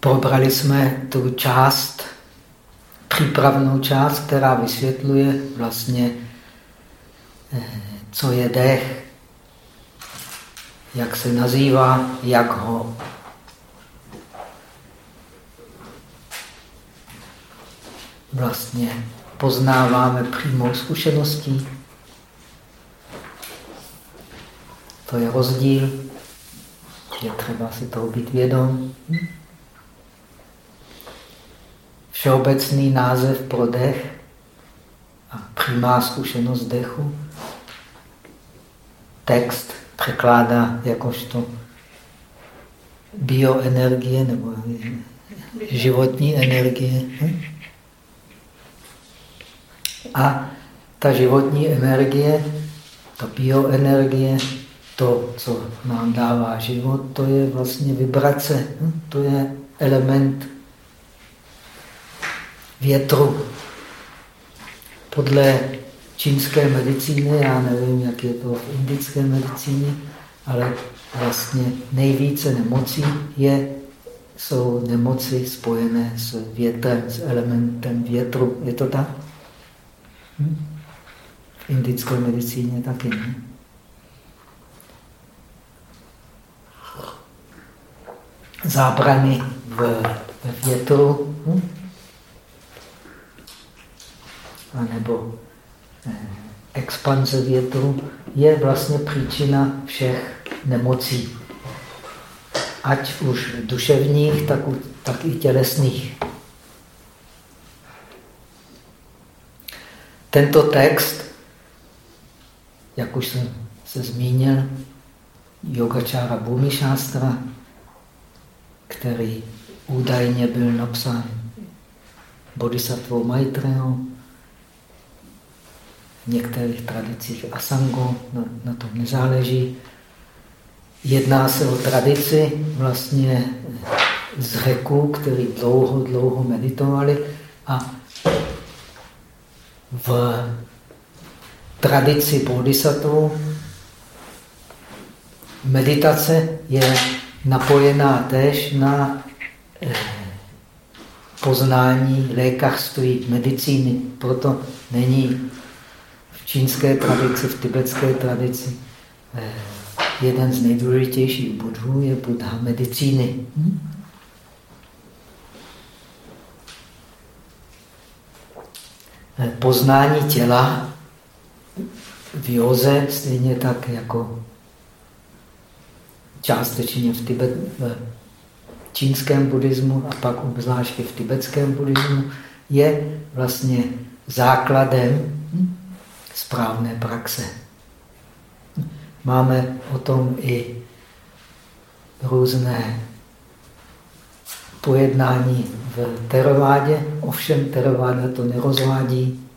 probrali jsme tu část, přípravnou část, která vysvětluje vlastně, eh, co je dech, jak se nazývá, jak ho vlastně poznáváme přímou zkušeností. To je rozdíl. Je třeba si toho být vědom. Všeobecný název pro dech a přímá zkušenost dechu. Text překládá jakožto bioenergie nebo životní energie. A ta životní energie, ta bioenergie, to, co nám dává život, to je vlastně vibrace, to je element větru. Podle čínské medicíny, já nevím, jak je to v indické medicíně, ale vlastně nejvíce nemocí je, jsou nemoci spojené s větrem, s elementem větru. Je to tak? Hm? V indické medicíně taky. Ne? Zábrany v, v větru, hm? A nebo eh, expanze větru je vlastně příčina všech nemocí. Ať už duševních, tak, tak i tělesných. Tento text, jak už jsem se zmínil, Yogačára Bhumišástra, který údajně byl napsán Bodhisattvou Maitreyo, některých tradicích Asango, na, na tom nezáleží. Jedná se o tradici vlastně z řeků, který dlouho, dlouho meditovali a v tradici bodhisattva meditace je napojená též na eh, poznání lékařství, medicíny. Proto není čínské tradici, v tibetské tradici eh, jeden z nejdůležitějších budhů je Buddha medicíny. Hm? poznání těla v józe, stejně tak jako částečně v, Tibet, v čínském buddhismu a pak obzvláště v tibetském buddhismu, je vlastně základem správné praxe. Máme o tom i různé pojednání v terovádě, ovšem teraváda to nerozvádí.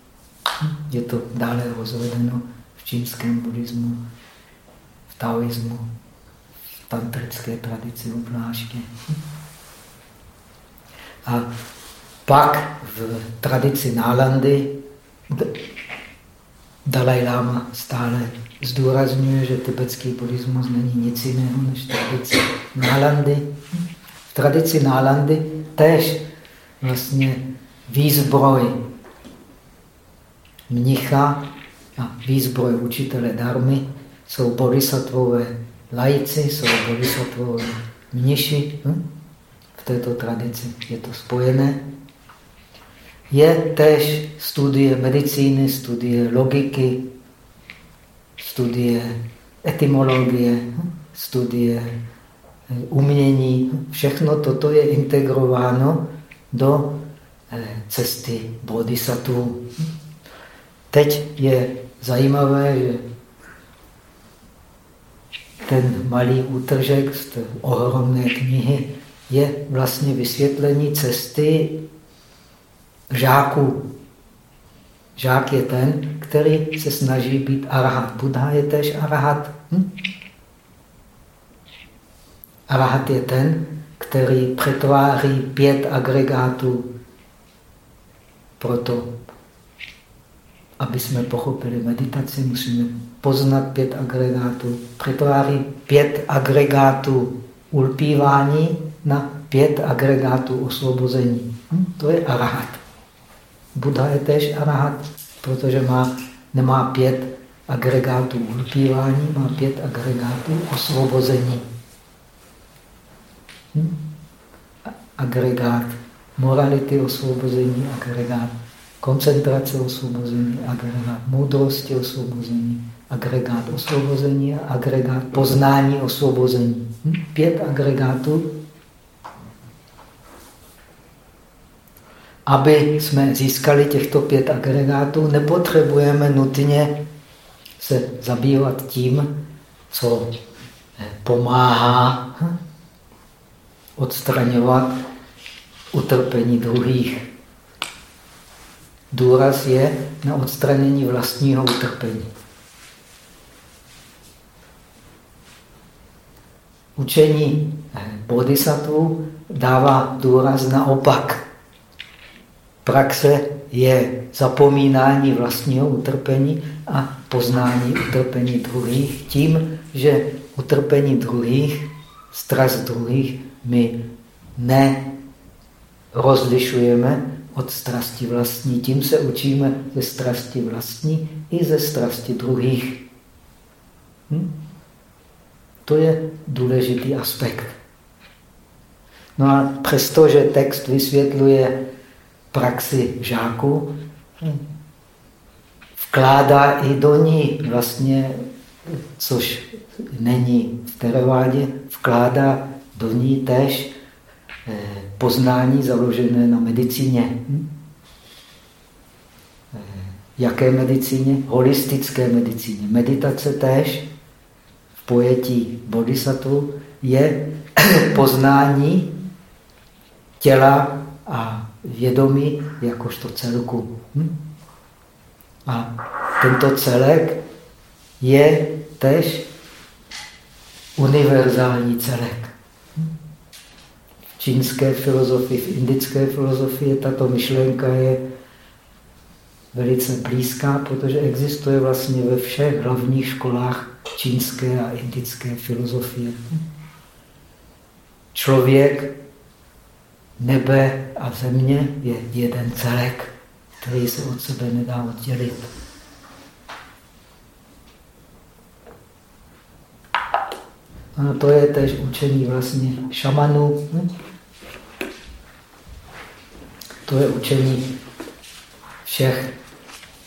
Je to dále rozvedeno v čínském buddhismu, v taoismu, v tantrické tradici obzvláště. A pak v tradici Nálandy Dalai Lama stále zdůrazňuje, že tibetský buddhismus není nic jiného než tradice Nálandy. V tradici Nálandy též vlastně výzbroj mnicha a výzbroj učitele darmy jsou bodhisattvové lajci, jsou bodhisattvové mniši. Hm? V této tradici je to spojené. Je též studie medicíny, studie logiky, studie etymologie, studie umění, všechno toto je integrováno do eh, cesty bodhisattva. Teď je zajímavé, že ten malý útržek z té ohromné knihy je vlastně vysvětlení cesty žáků. Žák je ten, který se snaží být arahat. Buddha je tež arahat. Hm? Arahat je ten, který přetváří pět agregátů. Proto, aby jsme pochopili meditaci, musíme poznat pět agregátů. Přetváří pět agregátů ulpívání na pět agregátů osvobození. Hm? To je arahat. Buddha je tež arahat, protože má, nemá pět agregátů ulpívání, má pět agregátů osvobození. Hm? Agregát morality osvobození, agregát koncentrace osvobození, agregát moudrosti osvobození, agregát osvobození a agregát poznání osvobození. Hm? Pět agregátů. Aby jsme získali těchto pět agregátů, nepotřebujeme nutně se zabývat tím, co eh, pomáhá hm? odstraňovat utrpení druhých. Důraz je na odstranění vlastního utrpení. Učení eh, bodhisattva dává důraz na opak. Praxe je zapomínání vlastního utrpení a poznání utrpení druhých tím, že utrpení druhých, strast druhých my nerozlišujeme od strasti vlastní. Tím se učíme ze strasti vlastní i ze strasti druhých. Hm? To je důležitý aspekt. No a přestože text vysvětluje praxi žáků, vkládá i do ní vlastně, což není v teravádě, vkládá do ní tež eh, poznání založené na medicíně. Eh, jaké medicíně? Holistické medicíně. Meditace též v pojetí bodhisattva je poznání těla vědomí jakožto celku. Hm? A tento celek je tež univerzální celek. V čínské filozofii, v indické filozofii tato myšlenka je velice blízká, protože existuje vlastně ve všech hlavních školách čínské a indické filozofie. Člověk, nebe a země je jeden celek, který se od sebe nedá oddělit. A to je tež učení vlastně šamanů. To je učení všech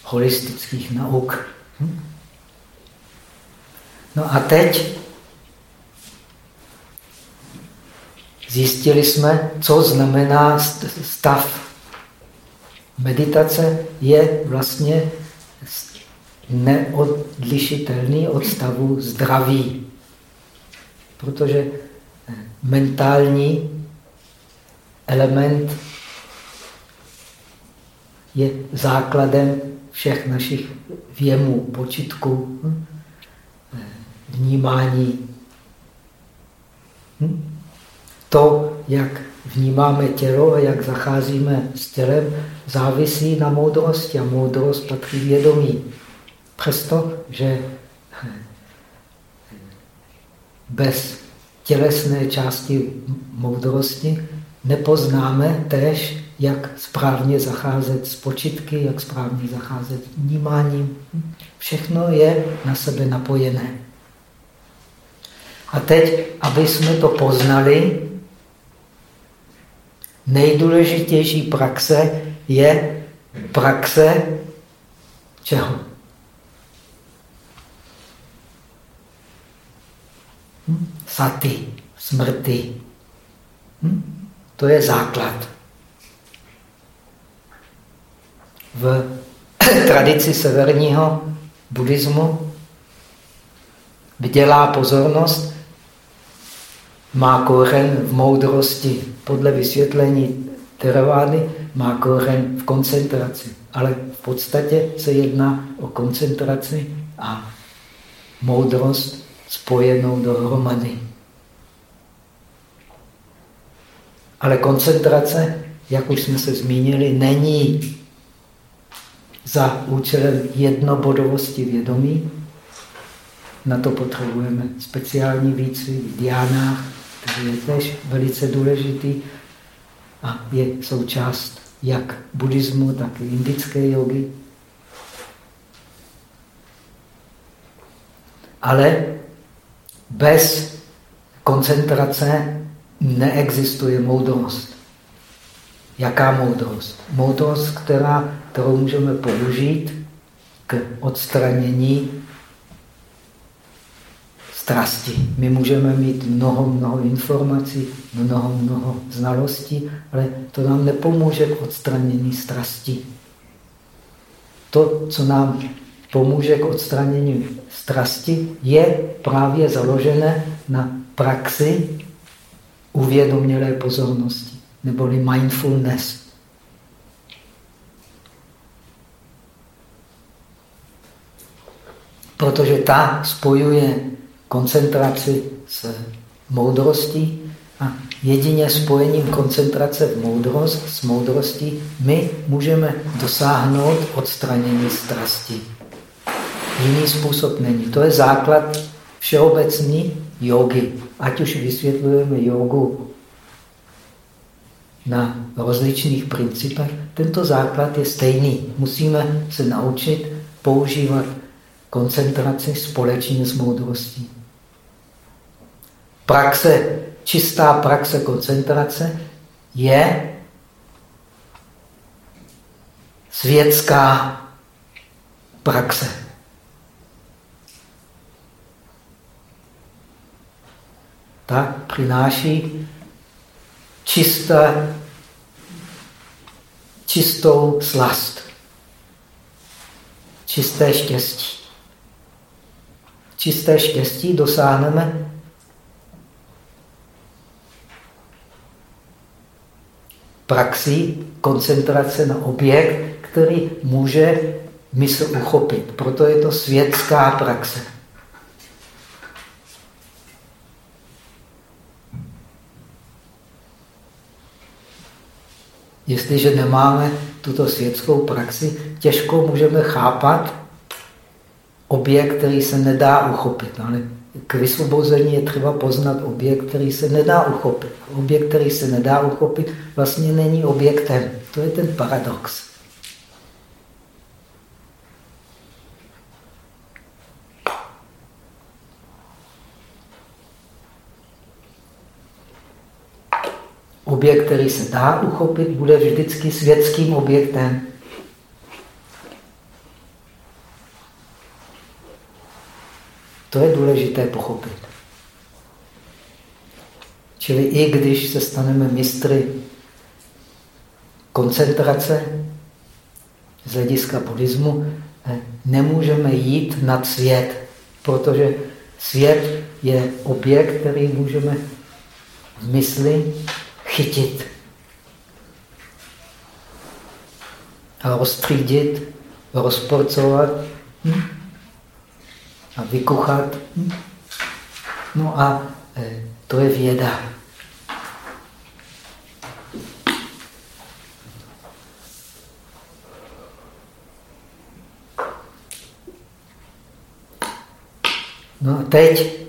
holistických nauk. No a teď zjistili jsme, co znamená stav. Meditace je vlastně neodlišitelný od stavu zdraví. Protože mentální element je základem všech našich věmů, počitků, vnímání. Hm? To, jak vnímáme tělo a jak zacházíme s tělem, závisí na moudrosti a moudrost patří vědomí. Přesto, že bez tělesné části moudrosti nepoznáme též, jak správně zacházet s počitky, jak správně zacházet s vnímáním. Všechno je na sebe napojené. A teď, aby jsme to poznali, nejdůležitější praxe je praxe čeho? Hm? Saty, smrti. Hm? To je základ. V tradici severního buddhismu vdělá pozornost má kořen v moudrosti. Podle vysvětlení teravády má kořen v koncentraci. Ale v podstatě se jedná o koncentraci a moudrost spojenou dohromady. Ale koncentrace, jak už jsme se zmínili, není za účelem jednobodovosti vědomí. Na to potřebujeme speciální výcvik v diánách, který je tež velice důležitý a je součást jak buddhismu, tak i indické jogy. Ale bez koncentrace neexistuje moudrost. Jaká moudrost? Moudrost, která, kterou můžeme použít k odstranění strasti. My můžeme mít mnoho, mnoho informací, mnoho, mnoho znalostí, ale to nám nepomůže k odstranění strasti. To, co nám pomůže k odstranění strasti, je právě založené na praxi uvědomělé pozornosti, neboli mindfulness. Protože ta spojuje koncentraci s moudrostí a jedině spojením koncentrace v moudrost, s moudrostí my můžeme dosáhnout odstranění strasti. Jiný způsob není. To je základ všeobecný jogy. Ať už vysvětlujeme jogu na rozličných principech, tento základ je stejný. Musíme se naučit používat koncentraci společně s moudrostí. Praxe, čistá praxe koncentrace je světská praxe. Tak přináší čisté, čistou slast, čisté štěstí. Čisté štěstí dosáhneme praxi koncentrace na objekt, který může mysl uchopit. Proto je to světská praxe. Jestliže nemáme tuto světskou praxi, těžko můžeme chápat objekt, který se nedá uchopit. Ale k vysvobození je třeba poznat objekt, který se nedá uchopit. Objekt, který se nedá uchopit, vlastně není objektem. To je ten paradox. Objekt, který se dá uchopit, bude vždycky světským objektem. To je důležité pochopit. Čili i když se staneme mistry koncentrace z hlediska buddhismu, eh, nemůžeme jít nad svět, protože svět je objekt, který můžeme v mysli chytit a rozstřídit, rozporcovat. Hm? A vykuchat. No a e, to je věda. No a teď,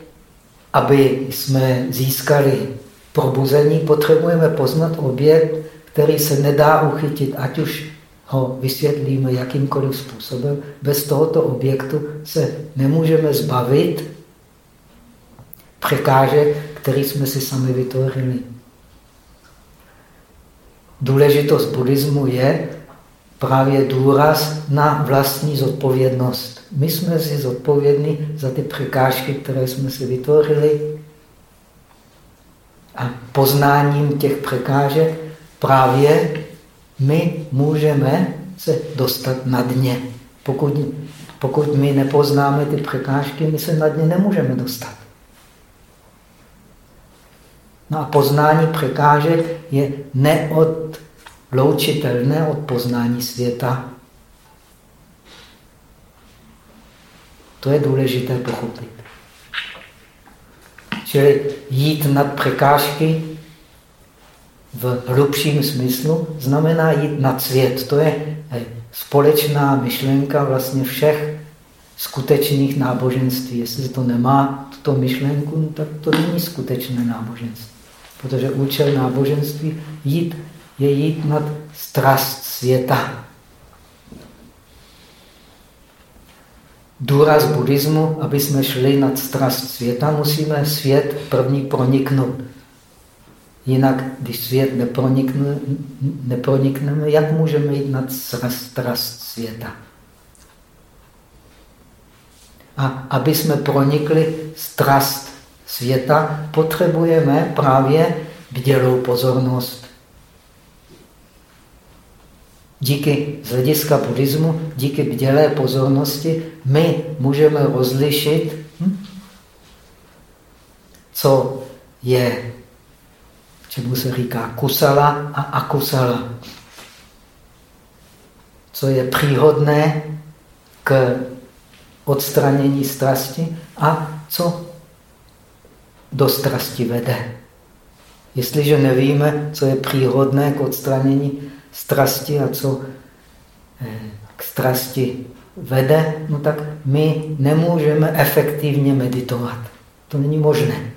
aby jsme získali probuzení, potřebujeme poznat objekt, který se nedá uchytit, ať už ho vysvětlíme jakýmkoliv způsobem, bez tohoto objektu se nemůžeme zbavit překážek, který jsme si sami vytvořili. Důležitost buddhismu je právě důraz na vlastní zodpovědnost. My jsme si zodpovědní za ty překážky, které jsme si vytvořili. A poznáním těch překážek právě my můžeme se dostat na dně. Pokud, pokud my nepoznáme ty překážky, my se na dně nemůžeme dostat. No a poznání překážek je neodloučitelné od poznání světa. To je důležité pochopit. Čili jít nad překážky v hlubším smyslu znamená jít nad svět. To je eh, společná myšlenka vlastně všech skutečných náboženství. Jestli to nemá tuto myšlenku, no tak to není skutečné náboženství. Protože účel náboženství jít, je jít nad strast světa. Důraz buddhismu, aby jsme šli nad strast světa, musíme svět první proniknout. Jinak, když svět nepronikne, nepronikneme, jak můžeme jít nad strast světa? A aby jsme pronikli strast světa, potřebujeme právě bdělou pozornost. Díky z hlediska buddhismu, díky bdělé pozornosti, my můžeme rozlišit, hm, co je, čemu se říká kusala a akusala. Co je příhodné k odstranění strasti a co do strasti vede. Jestliže nevíme, co je příhodné k odstranění strasti a co eh, k strasti vede, no tak my nemůžeme efektivně meditovat. To není možné.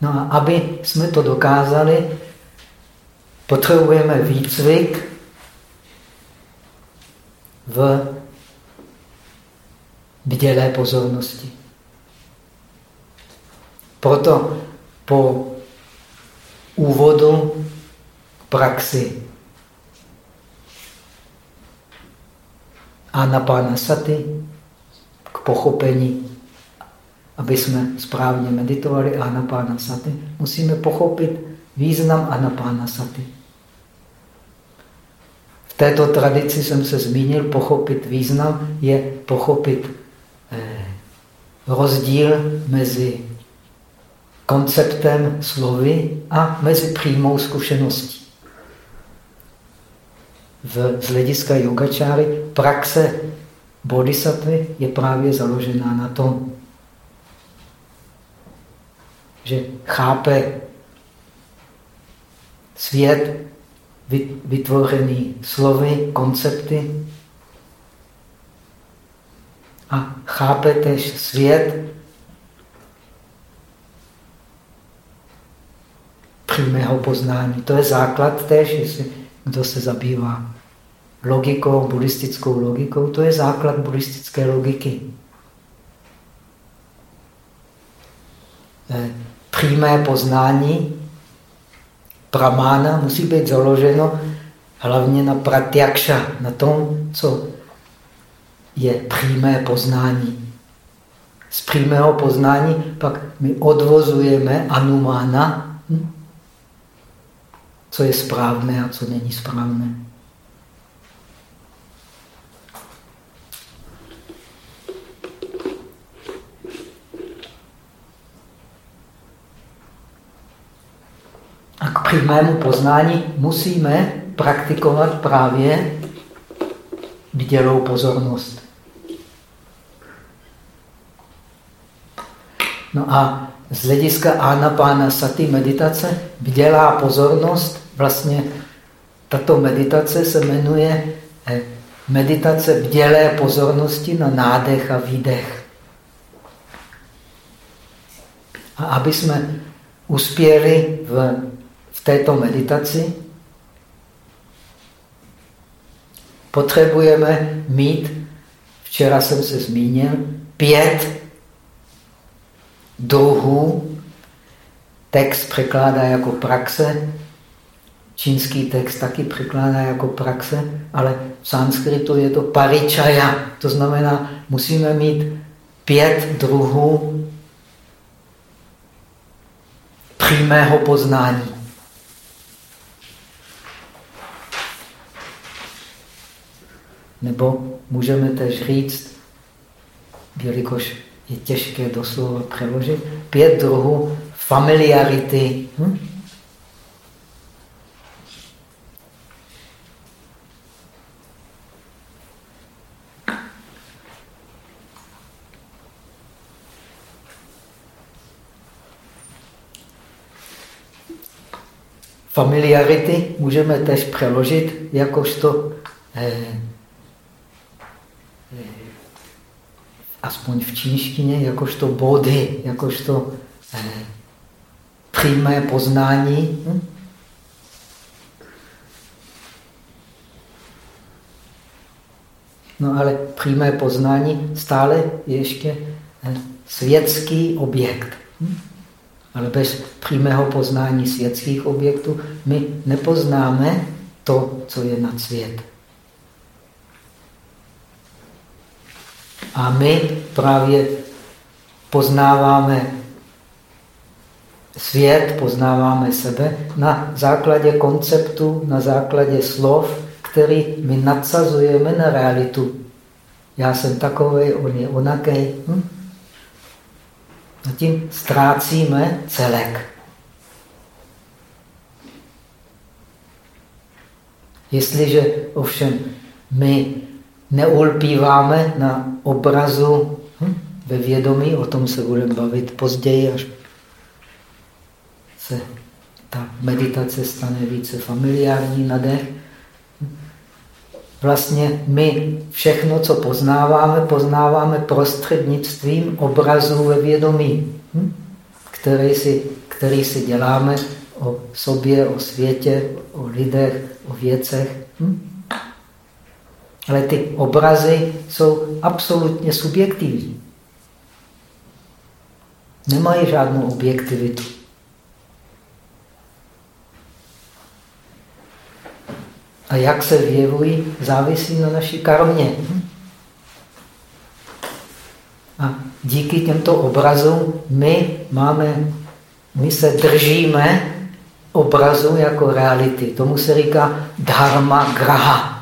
No a aby jsme to dokázali, potřebujeme výcvik v bdělé pozornosti. Proto po úvodu k praxi anapanasati, k pochopení, aby jsme správně meditovali anapanasati, musíme pochopit význam anapanasati. V této tradici jsem se zmínil, pochopit význam je pochopit eh, rozdíl mezi konceptem slovy a mezi přímou zkušeností. V, z hlediska yogačáry praxe bodhisattvy je právě založená na tom, že chápe svět vytvořený slovy, koncepty a chápe tež svět přímého poznání. To je základ též, jestli kdo se zabývá logikou, buddhistickou logikou, to je základ buddhistické logiky. Přímé poznání pramána musí být založeno hlavně na pratyakša, na tom, co je přímé poznání. Z přímého poznání pak my odvozujeme anumána, hm? co je správné a co není správné. A k přímému poznání musíme praktikovat právě bdělou pozornost. No a z hlediska Anapána Sati meditace bdělá pozornost vlastně tato meditace se jmenuje eh, meditace bdělé pozornosti na nádech a výdech. A aby jsme uspěli v této meditaci, potřebujeme mít, včera jsem se zmínil, pět druhů. Text překládá jako praxe, Čínský text taky překládá jako praxe, ale v sanskritu je to paričaya. To znamená, musíme mít pět druhů přímého poznání. Nebo můžeme tež říct, jelikož je těžké doslova přeložit, pět druhů familiarity. Hm? Familiarity můžeme tež přeložit jakožto eh, aspoň v čínštině, jakožto body, jakožto eh, přímé poznání. Hm? No ale přímé poznání stále je ještě eh, světský objekt. Hm? Ale bez přímého poznání světských objektů my nepoznáme to, co je nad svět. A my právě poznáváme svět, poznáváme sebe na základě konceptu, na základě slov, který my nadsazujeme na realitu. Já jsem takový, on je onaký. Hm? A tím ztrácíme celek. Jestliže ovšem my neulpíváme na obrazu hm, ve vědomí, o tom se budeme bavit později, až se ta meditace stane více familiární na dech. Vlastně my všechno, co poznáváme, poznáváme prostřednictvím obrazů ve vědomí, hm? který, si, který si děláme o sobě, o světě, o lidech, o věcech. Hm? Ale ty obrazy jsou absolutně subjektivní. Nemají žádnou objektivitu. A jak se vyjevují, závisí na naší karmě. A díky těmto obrazům my máme, my se držíme obrazu jako reality. Tomu se říká dharma graha.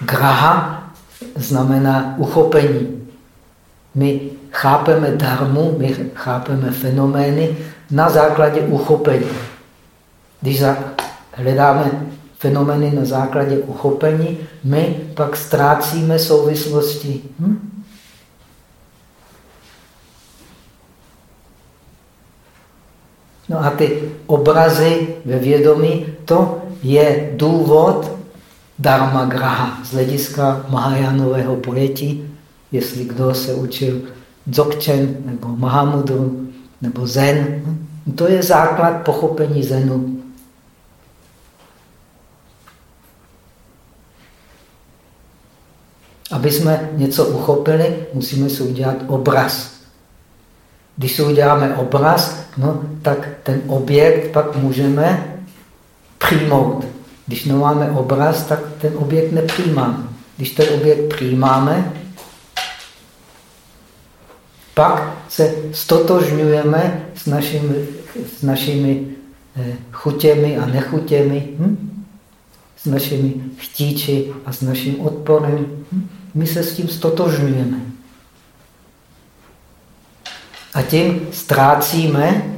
Graha znamená uchopení. My chápeme dharmu, my chápeme fenomény na základě uchopení. Když hledáme fenomény na základě uchopení, my pak ztrácíme souvislosti. Hm? No a ty obrazy ve vědomí, to je důvod dharma graha z hlediska Mahajánového pojetí. Jestli kdo se učil Dzogchen nebo Mahamudru nebo Zen, to je základ pochopení Zenu. Aby jsme něco uchopili, musíme si udělat obraz. Když si uděláme obraz, no, tak ten objekt pak můžeme přijmout. Když nemáme obraz, tak ten objekt nepřijímáme. Když ten objekt přijímáme, pak se stotožňujeme s našimi, s našimi eh, chutěmi a nechutěmi, hm? s našimi chtíči a s naším odporem. Hm? my se s tím stotožňujeme. A tím ztrácíme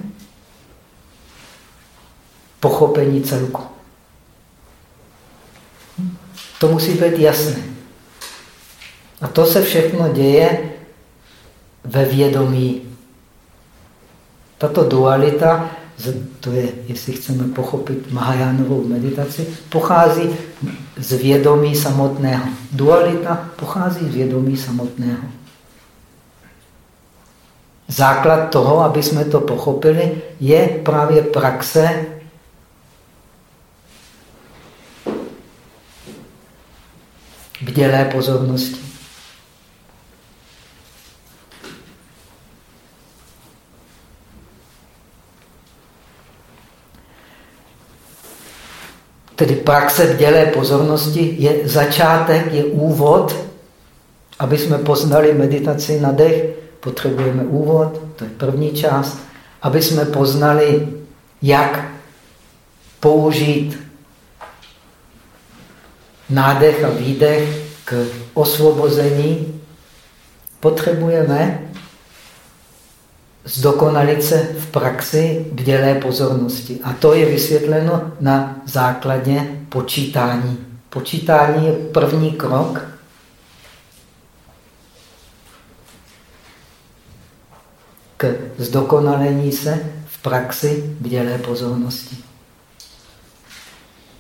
pochopení celku. To musí být jasné. A to se všechno děje ve vědomí. Tato dualita to je, jestli chceme pochopit Mahajánovou meditaci, pochází z vědomí samotného. Dualita pochází z vědomí samotného. Základ toho, aby jsme to pochopili, je právě praxe bdělé pozornosti. Tedy praxe dělé pozornosti je začátek, je úvod. Aby jsme poznali meditaci na dech, potřebujeme úvod, to je první část. Aby jsme poznali, jak použít nádech a výdech k osvobození, potřebujeme zdokonalit se v praxi bdělé pozornosti. A to je vysvětleno na základě počítání. Počítání je první krok k zdokonalení se v praxi bdělé pozornosti.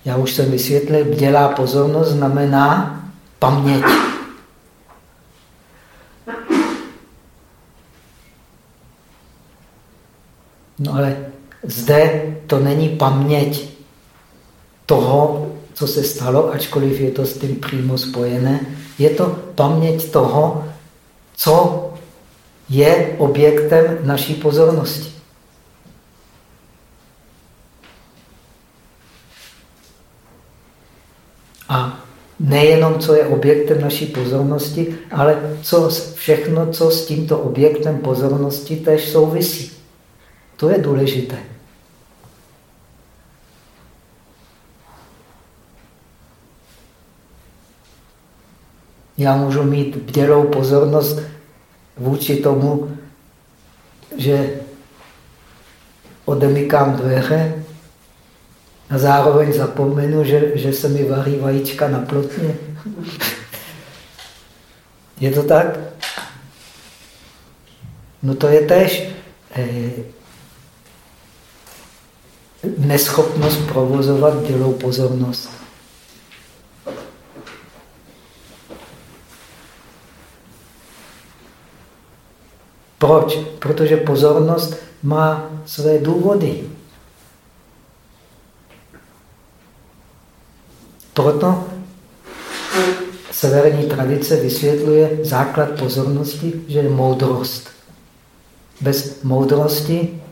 Já už jsem vysvětlil, bdělá pozornost znamená paměť. No ale zde to není paměť toho, co se stalo, ačkoliv je to s tím přímo spojené. Je to paměť toho, co je objektem naší pozornosti. A nejenom, co je objektem naší pozornosti, ale co, všechno, co s tímto objektem pozornosti tež souvisí. To je důležité. Já můžu mít bdělou pozornost vůči tomu, že odemykám dveře a zároveň zapomenu, že, že se mi varí vajíčka na plotně. Je to tak? No to je tež eh, neschopnost provozovat dělou pozornost. Proč? Protože pozornost má své důvody. Proto severní tradice vysvětluje základ pozornosti, že je moudrost. Bez moudrosti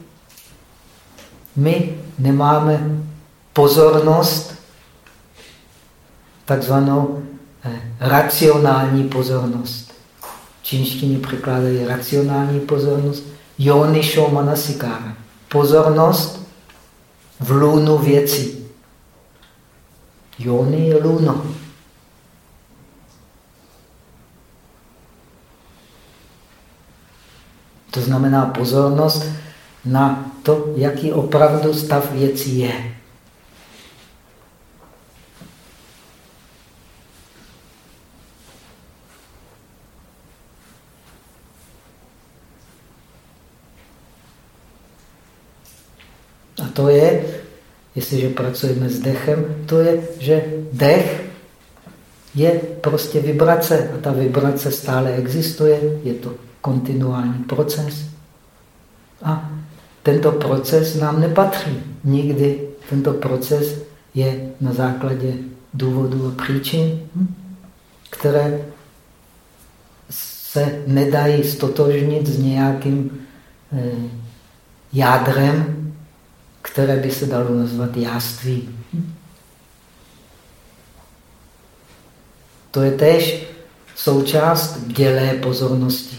my nemáme pozornost, takzvanou eh, racionální pozornost. V čínštině překládají racionální pozornost, yonisho manasikára. Pozornost v lůnu věcí. Joni je luno. To znamená pozornost na to, jaký opravdu stav věcí je. A to je, jestliže pracujeme s dechem, to je, že dech je prostě vibrace a ta vibrace stále existuje, je to kontinuální proces. A tento proces nám nepatří. Nikdy tento proces je na základě důvodů a příčin, hm, které se nedají stotožnit s nějakým eh, jádrem, které by se dalo nazvat jáství. To je též součást bdělé pozornosti.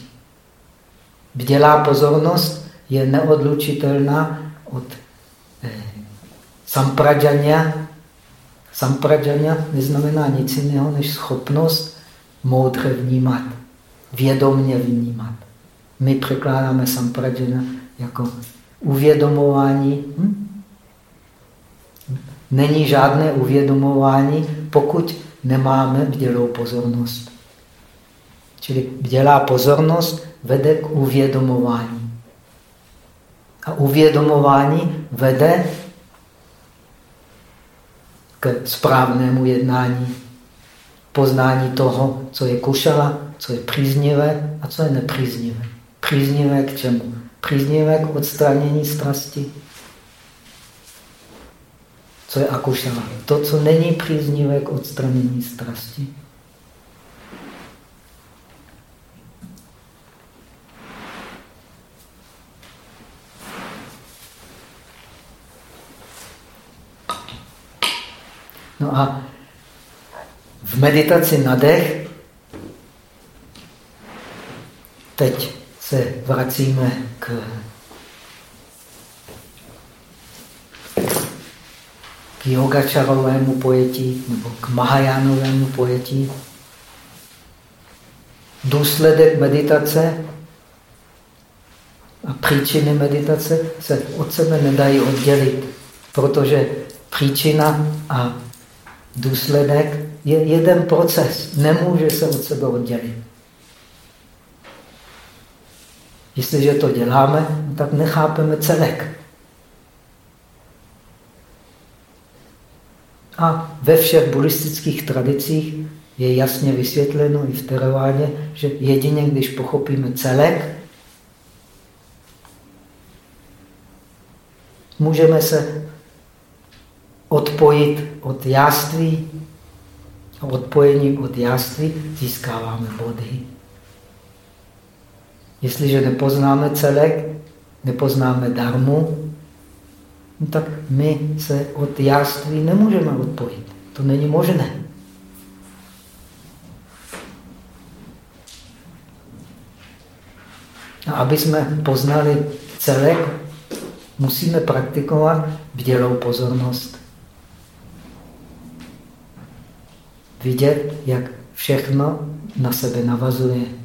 Bdělá pozornost je neodlučitelná od eh. Sampradžania neznamená nic jiného než schopnost moudře vnímat, vědomně vnímat. My překládáme sampradžana jako uvědomování. Hm? Není žádné uvědomování, pokud nemáme bdělou pozornost. Čili bdělá pozornost vede k uvědomování. A uvědomování vede k správnému jednání, poznání toho, co je kušala, co je příznivé a co je nepříznivé. Příznivé k čemu? Příznivé k odstranění strasti. Co je akušala? To, co není příznivé k odstranění strasti. No a v meditaci na dech teď se vracíme k k yogačarovému pojetí nebo k Mahajánovému pojetí. Důsledek meditace a příčiny meditace se od sebe nedají oddělit, protože příčina a důsledek je jeden proces, nemůže se od sebe oddělit. Jestliže to děláme, tak nechápeme celek. A ve všech buddhistických tradicích je jasně vysvětleno i v teravádě, že jedině když pochopíme celek, můžeme se odpojit od jáství a odpojením od jáství získáváme body. Jestliže nepoznáme celek, nepoznáme darmu, no tak my se od jáství nemůžeme odpojit. To není možné. A aby jsme poznali celek, musíme praktikovat vdělou pozornost. Vidět, jak všechno na sebe navazuje.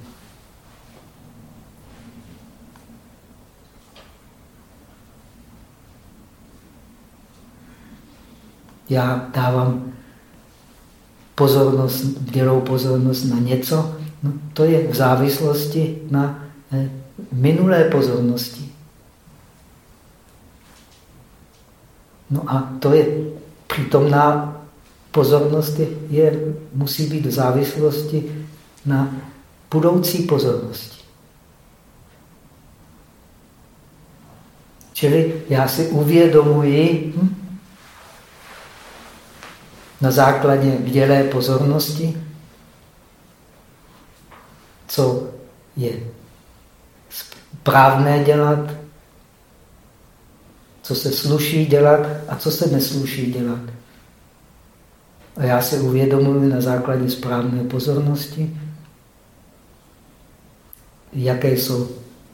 Já dávám pozornost, dělou pozornost na něco, no, to je v závislosti na eh, minulé pozornosti. No a to je přítomná pozornost, je, musí být v závislosti na budoucí pozornosti. Čili já si uvědomuji hm, na základě vdělé pozornosti, co je správné dělat, co se sluší dělat a co se nesluší dělat. A já se uvědomuji na základě správné pozornosti, jaké jsou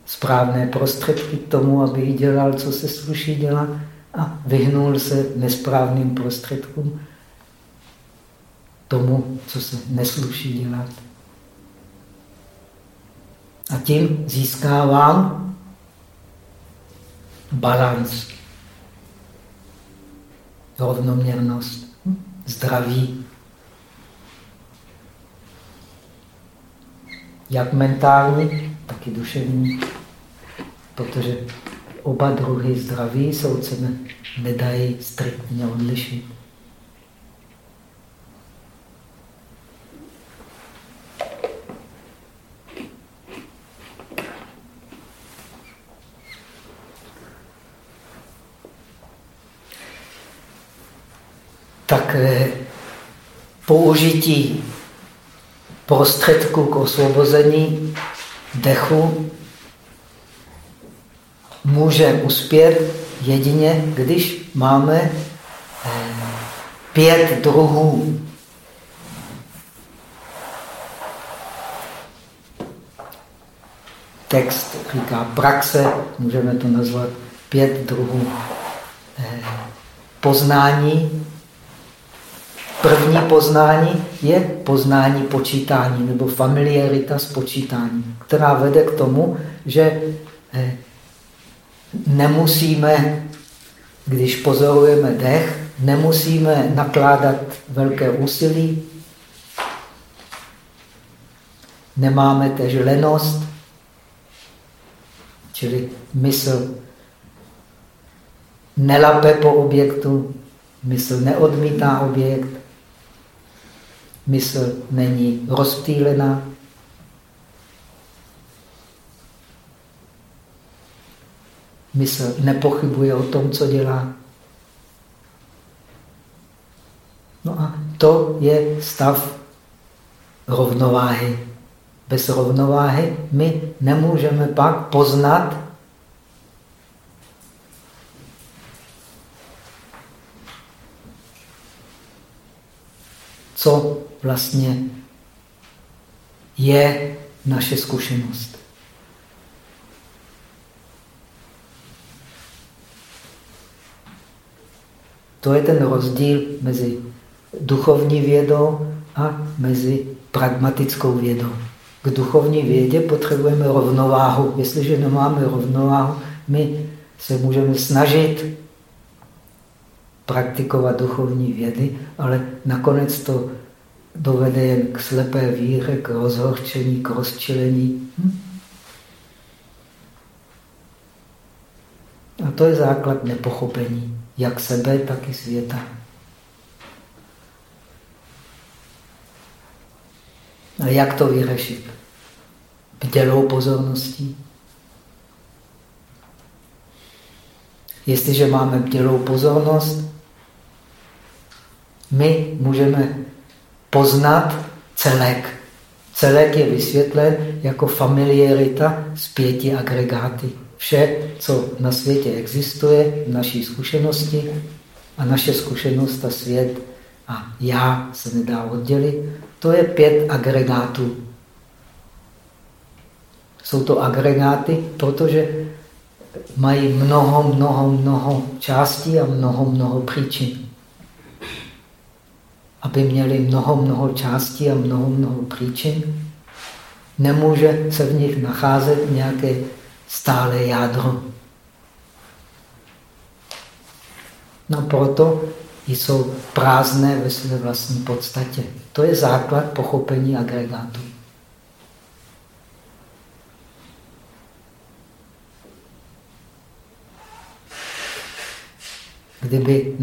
správné prostředky k tomu, aby dělal, co se sluší dělat a vyhnul se nesprávným prostředkům tomu, co se nesluší dělat. A tím získávám balans, rovnoměrnost, zdraví. Jak mentální, tak i duševní. Protože oba druhy zdraví se nedají striktně odlišit. tak eh, použití prostředků k osvobození dechu může uspět jedině, když máme eh, pět druhů. Text říká praxe, můžeme to nazvat pět druhů eh, poznání První poznání je poznání počítání nebo familiarita s počítáním, která vede k tomu, že eh, nemusíme, když pozorujeme dech, nemusíme nakládat velké úsilí, nemáme tež lenost, čili mysl nelape po objektu, mysl neodmítá objekt, mysl není rozptýlená. Mysl nepochybuje o tom, co dělá. No a to je stav rovnováhy. Bez rovnováhy my nemůžeme pak poznat co vlastně je naše zkušenost. To je ten rozdíl mezi duchovní vědou a mezi pragmatickou vědou. K duchovní vědě potřebujeme rovnováhu. Jestliže nemáme rovnováhu, my se můžeme snažit praktikovat duchovní vědy, ale nakonec to dovede jen k slepé víře, k rozhorčení, k rozčilení. Hm? A to je základ nepochopení, jak sebe, tak i světa. A jak to vyřešit? Bdělou pozorností. Jestliže máme bdělou pozornost, my můžeme poznat celek. Celek je vysvětlen jako familiarita z pěti agregáty. Vše, co na světě existuje, v naší zkušenosti a naše zkušenost a svět a já se nedá oddělit, to je pět agregátů. Jsou to agregáty, protože mají mnoho, mnoho, mnoho částí a mnoho, mnoho příčin. Aby měli mnoho, mnoho částí a mnoho, mnoho příčin, nemůže se v nich nacházet nějaké stále jádro. No proto jsou prázdné ve své vlastní podstatě. To je základ pochopení agregátu. Kdyby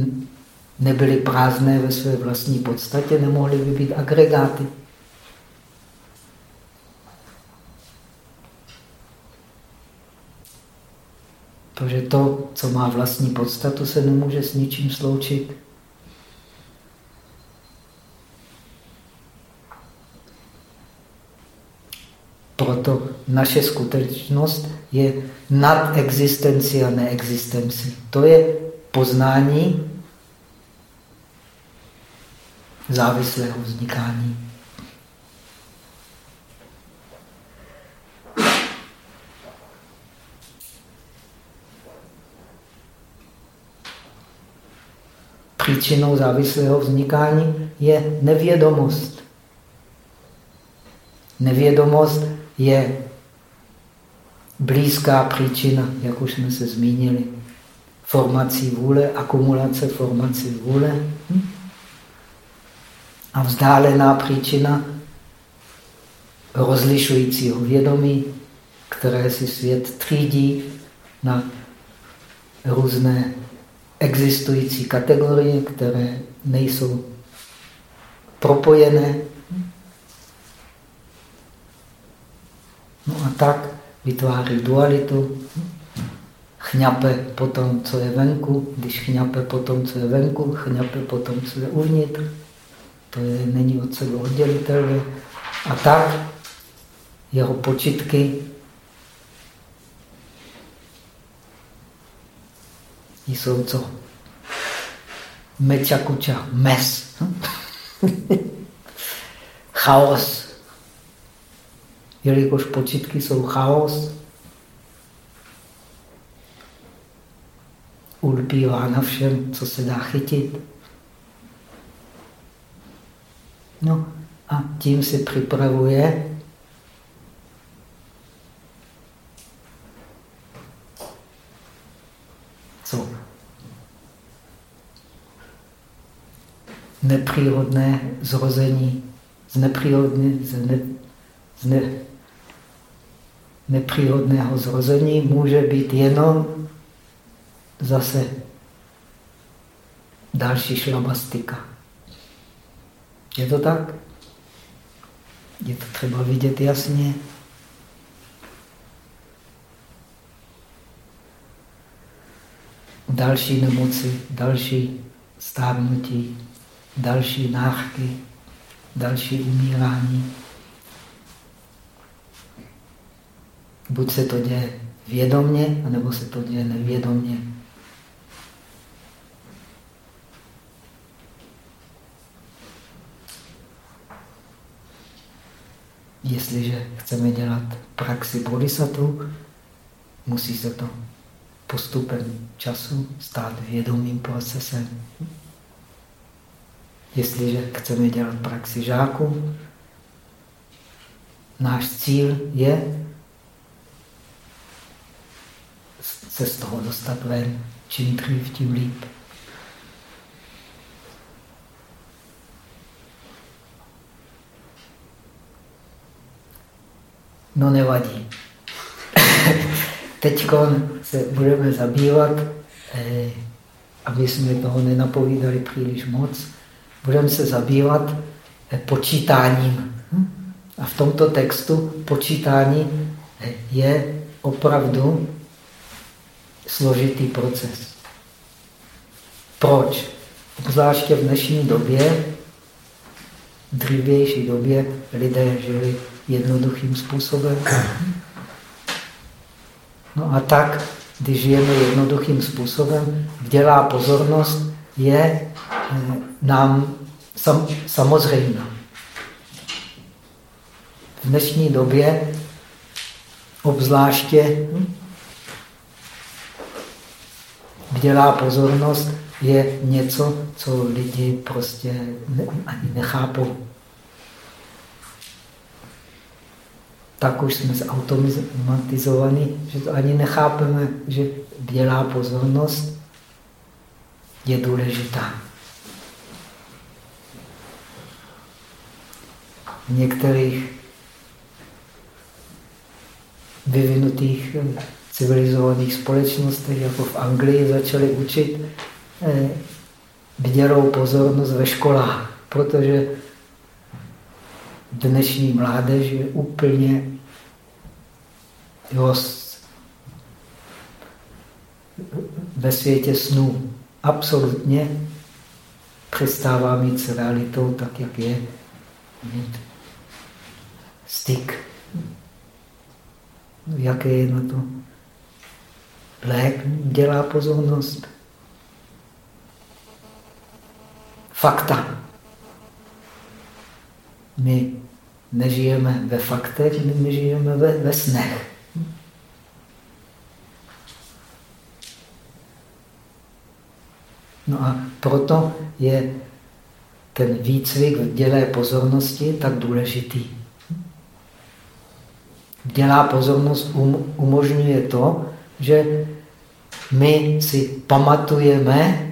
nebyly prázdné ve své vlastní podstatě, nemohly by být agregáty. Protože to, co má vlastní podstatu, se nemůže s ničím sloučit. Proto naše skutečnost je nad existenci a neexistenci. To je poznání závislého vznikání. Příčinou závislého vznikání je nevědomost. Nevědomost je blízká příčina, jak už jsme se zmínili. Formací vůle, akumulace formací vůle. Hm? A vzdálená příčina rozlišujícího vědomí, které si svět třídí na různé existující kategorie, které nejsou propojené. No a tak vytváří dualitu. Chňape po tom, co je venku, když chňape po tom, co je venku, chňape po tom, co je uvnitř. To je, není od sebe oddělitelné. A tak jeho počitky jsou co? Mečakuča, mes. chaos. Jelikož počitky jsou chaos, ulpívá na všem, co se dá chytit. No a tím se připravuje co? Nepřírodné zrození, z, nepřírodné, z, ne, ne, zrození může být jenom zase další šlabastika. Je to tak? Je to třeba vidět jasně. další nemoci, další stárnutí, další náchky, další umírání. Buď se to děje vědomně, anebo se to děje nevědomně. Jestliže chceme dělat praxi bodhisattva, musí se to postupem času stát vědomým procesem. Jestliže chceme dělat praxi žáků, náš cíl je se z toho dostat ven. Čím dřív, tím líp. No nevadí. Teď se budeme zabývat, eh, aby jsme toho nenapovídali příliš moc, budeme se zabývat eh, počítáním. Hm? v tomto textu počítání je opravdu složitý proces. Proč? Zvláště v dnešní době, v dřívější době, lidé žili jednoduchým způsobem. No a tak, když žijeme jednoduchým způsobem, dělá pozornost je eh, nám sam, samozřejmá. V dnešní době obzvláště dělá pozornost je něco, co lidi prostě ani nechápou. Tak už jsme zautomatizovaní, že to ani nechápeme, že dělá pozornost je důležitá. V některých vyvinutých civilizovaných společnostech, jako v Anglii, začali učit bdělou eh, pozornost ve školách, protože dnešní mládež je úplně roz, ve světě snů. Absolutně přestává mít s realitou tak, jak je, mít styk. Jaké je na to lék? Dělá pozornost. fakta. My nežijeme ve faktech, my žijeme ve, ve snech. No a proto je ten výcvik v dělé pozornosti tak důležitý. Dělá pozornost um, umožňuje to, že my si pamatujeme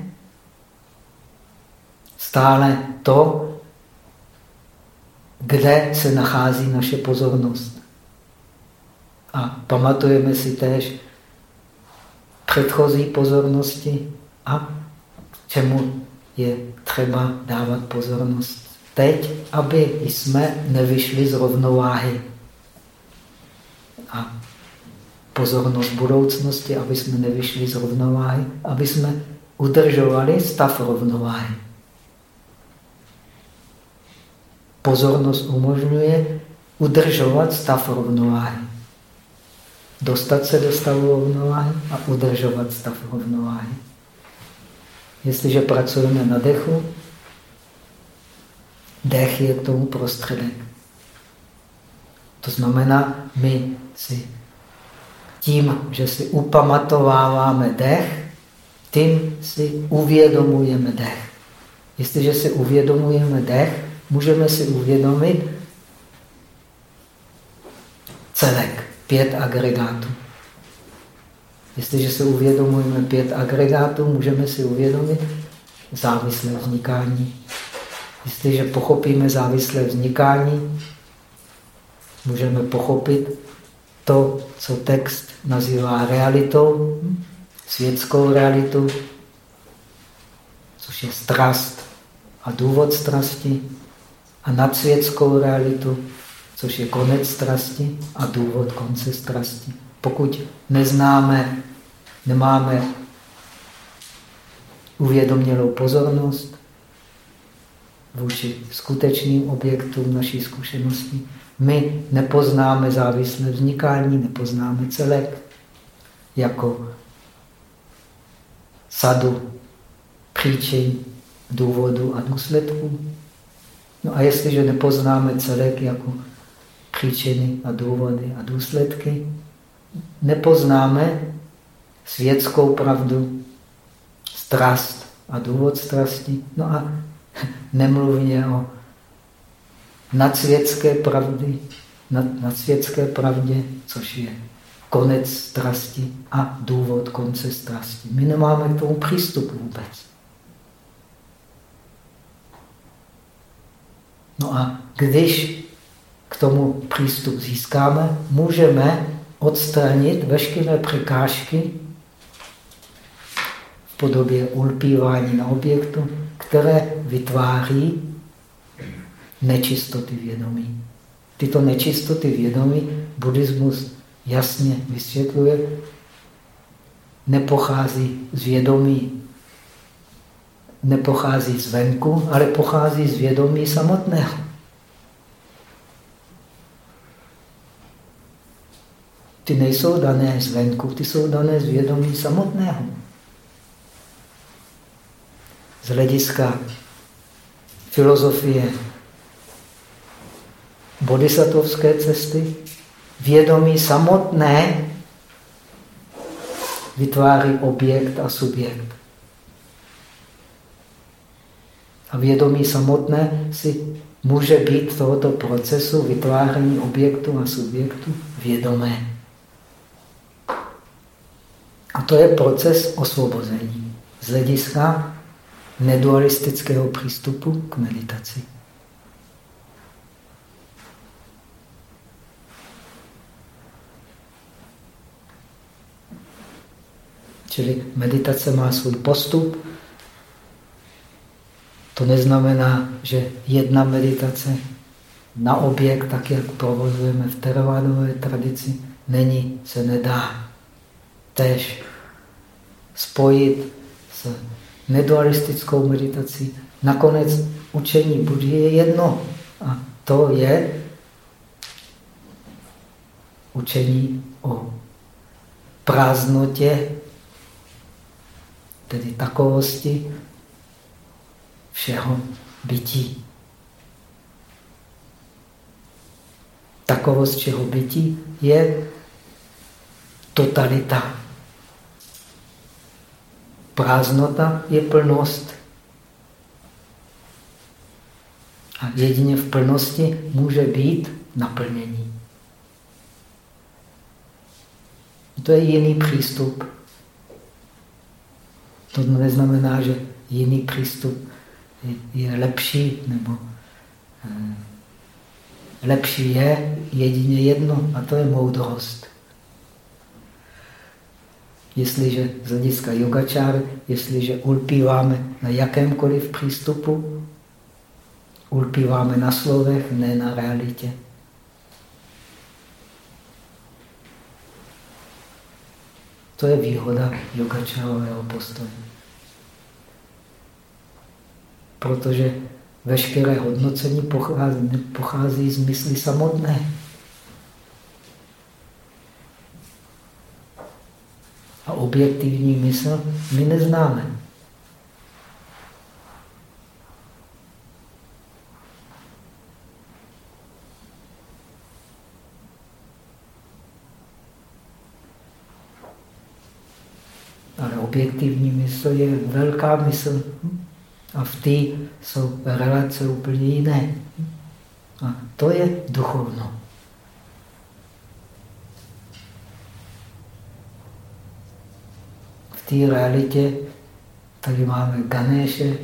stále to, kde se nachází naše pozornost. A pamatujeme si též předchozí pozornosti a čemu je třeba dávat pozornost teď, aby jsme nevyšli z rovnováhy. A pozornost budoucnosti, aby jsme nevyšli z rovnováhy, aby jsme udržovali stav rovnováhy. Pozornost umožňuje udržovat stav rovnováhy. Dostat se do stavu rovnováhy a udržovat stav rovnováhy. Jestliže pracujeme na dechu, dech je k tomu prostředek. To znamená, my si tím, že si upamatováváme dech, tím si uvědomujeme dech. Jestliže si uvědomujeme dech, můžeme si uvědomit celek, pět agregátů. Jestliže si uvědomujeme pět agregátů, můžeme si uvědomit závislé vznikání. Jestliže pochopíme závislé vznikání, můžeme pochopit to, co text nazývá realitou, světskou realitu, což je strast a důvod strasti, a nadsvětskou realitu, což je konec strasti a důvod konce strasti. Pokud neznáme, nemáme uvědomělou pozornost vůči skutečným objektům naší zkušenosti, my nepoznáme závislé vznikání, nepoznáme celek jako sadu příčin, důvodu a důsledků. No a jestliže nepoznáme celek jako příčiny a důvody a důsledky, nepoznáme světskou pravdu, strast a důvod strasti. No a nemluvně o nadsvětské pravdy, nad, nadsvětské pravdě, což je konec strasti a důvod konce strasti. My nemáme k tomu přístup vůbec. No a když k tomu přístup získáme, můžeme odstranit veškeré překážky v podobě ulpívání na objektu, které vytváří nečistoty vědomí. Tyto nečistoty vědomí buddhismus jasně vysvětluje, nepochází z vědomí, nepochází zvenku, ale pochází z vědomí samotného. Ty nejsou dané zvenku, ty jsou dané z vědomí samotného. Z hlediska filozofie bodhisattvovské cesty, vědomí samotné vytváří objekt a subjekt. A vědomí samotné si může být tohoto procesu vytváření objektu a subjektu vědomé. A to je proces osvobození z hlediska nedualistického přístupu k meditaci. Čili meditace má svůj postup. To neznamená, že jedna meditace na objekt, tak jak provozujeme v teravádové tradici, není, se nedá tež spojit s nedualistickou meditací. Nakonec učení Budhy je jedno. A to je učení o prázdnotě tedy takovosti všeho bytí. Takovost všeho bytí je totalita. Prázdnota je plnost. A jedině v plnosti může být naplnění. To je jiný přístup. To neznamená, že jiný přístup je lepší, nebo eh, lepší je jedině jedno, a to je moudrost. Jestliže z hlediska yogačár, jestliže ulpíváme na jakémkoliv přístupu, ulpíváme na slovech, ne na realitě. To je výhoda yogačárového postoje. Protože veškeré hodnocení pochází, pochází z mysli samotné. A objektivní mysl my neznáme. objektivní mysl je velká mysl. A v té jsou relace úplně jiné. A to je duchovno. V té realitě tady máme Ganéše.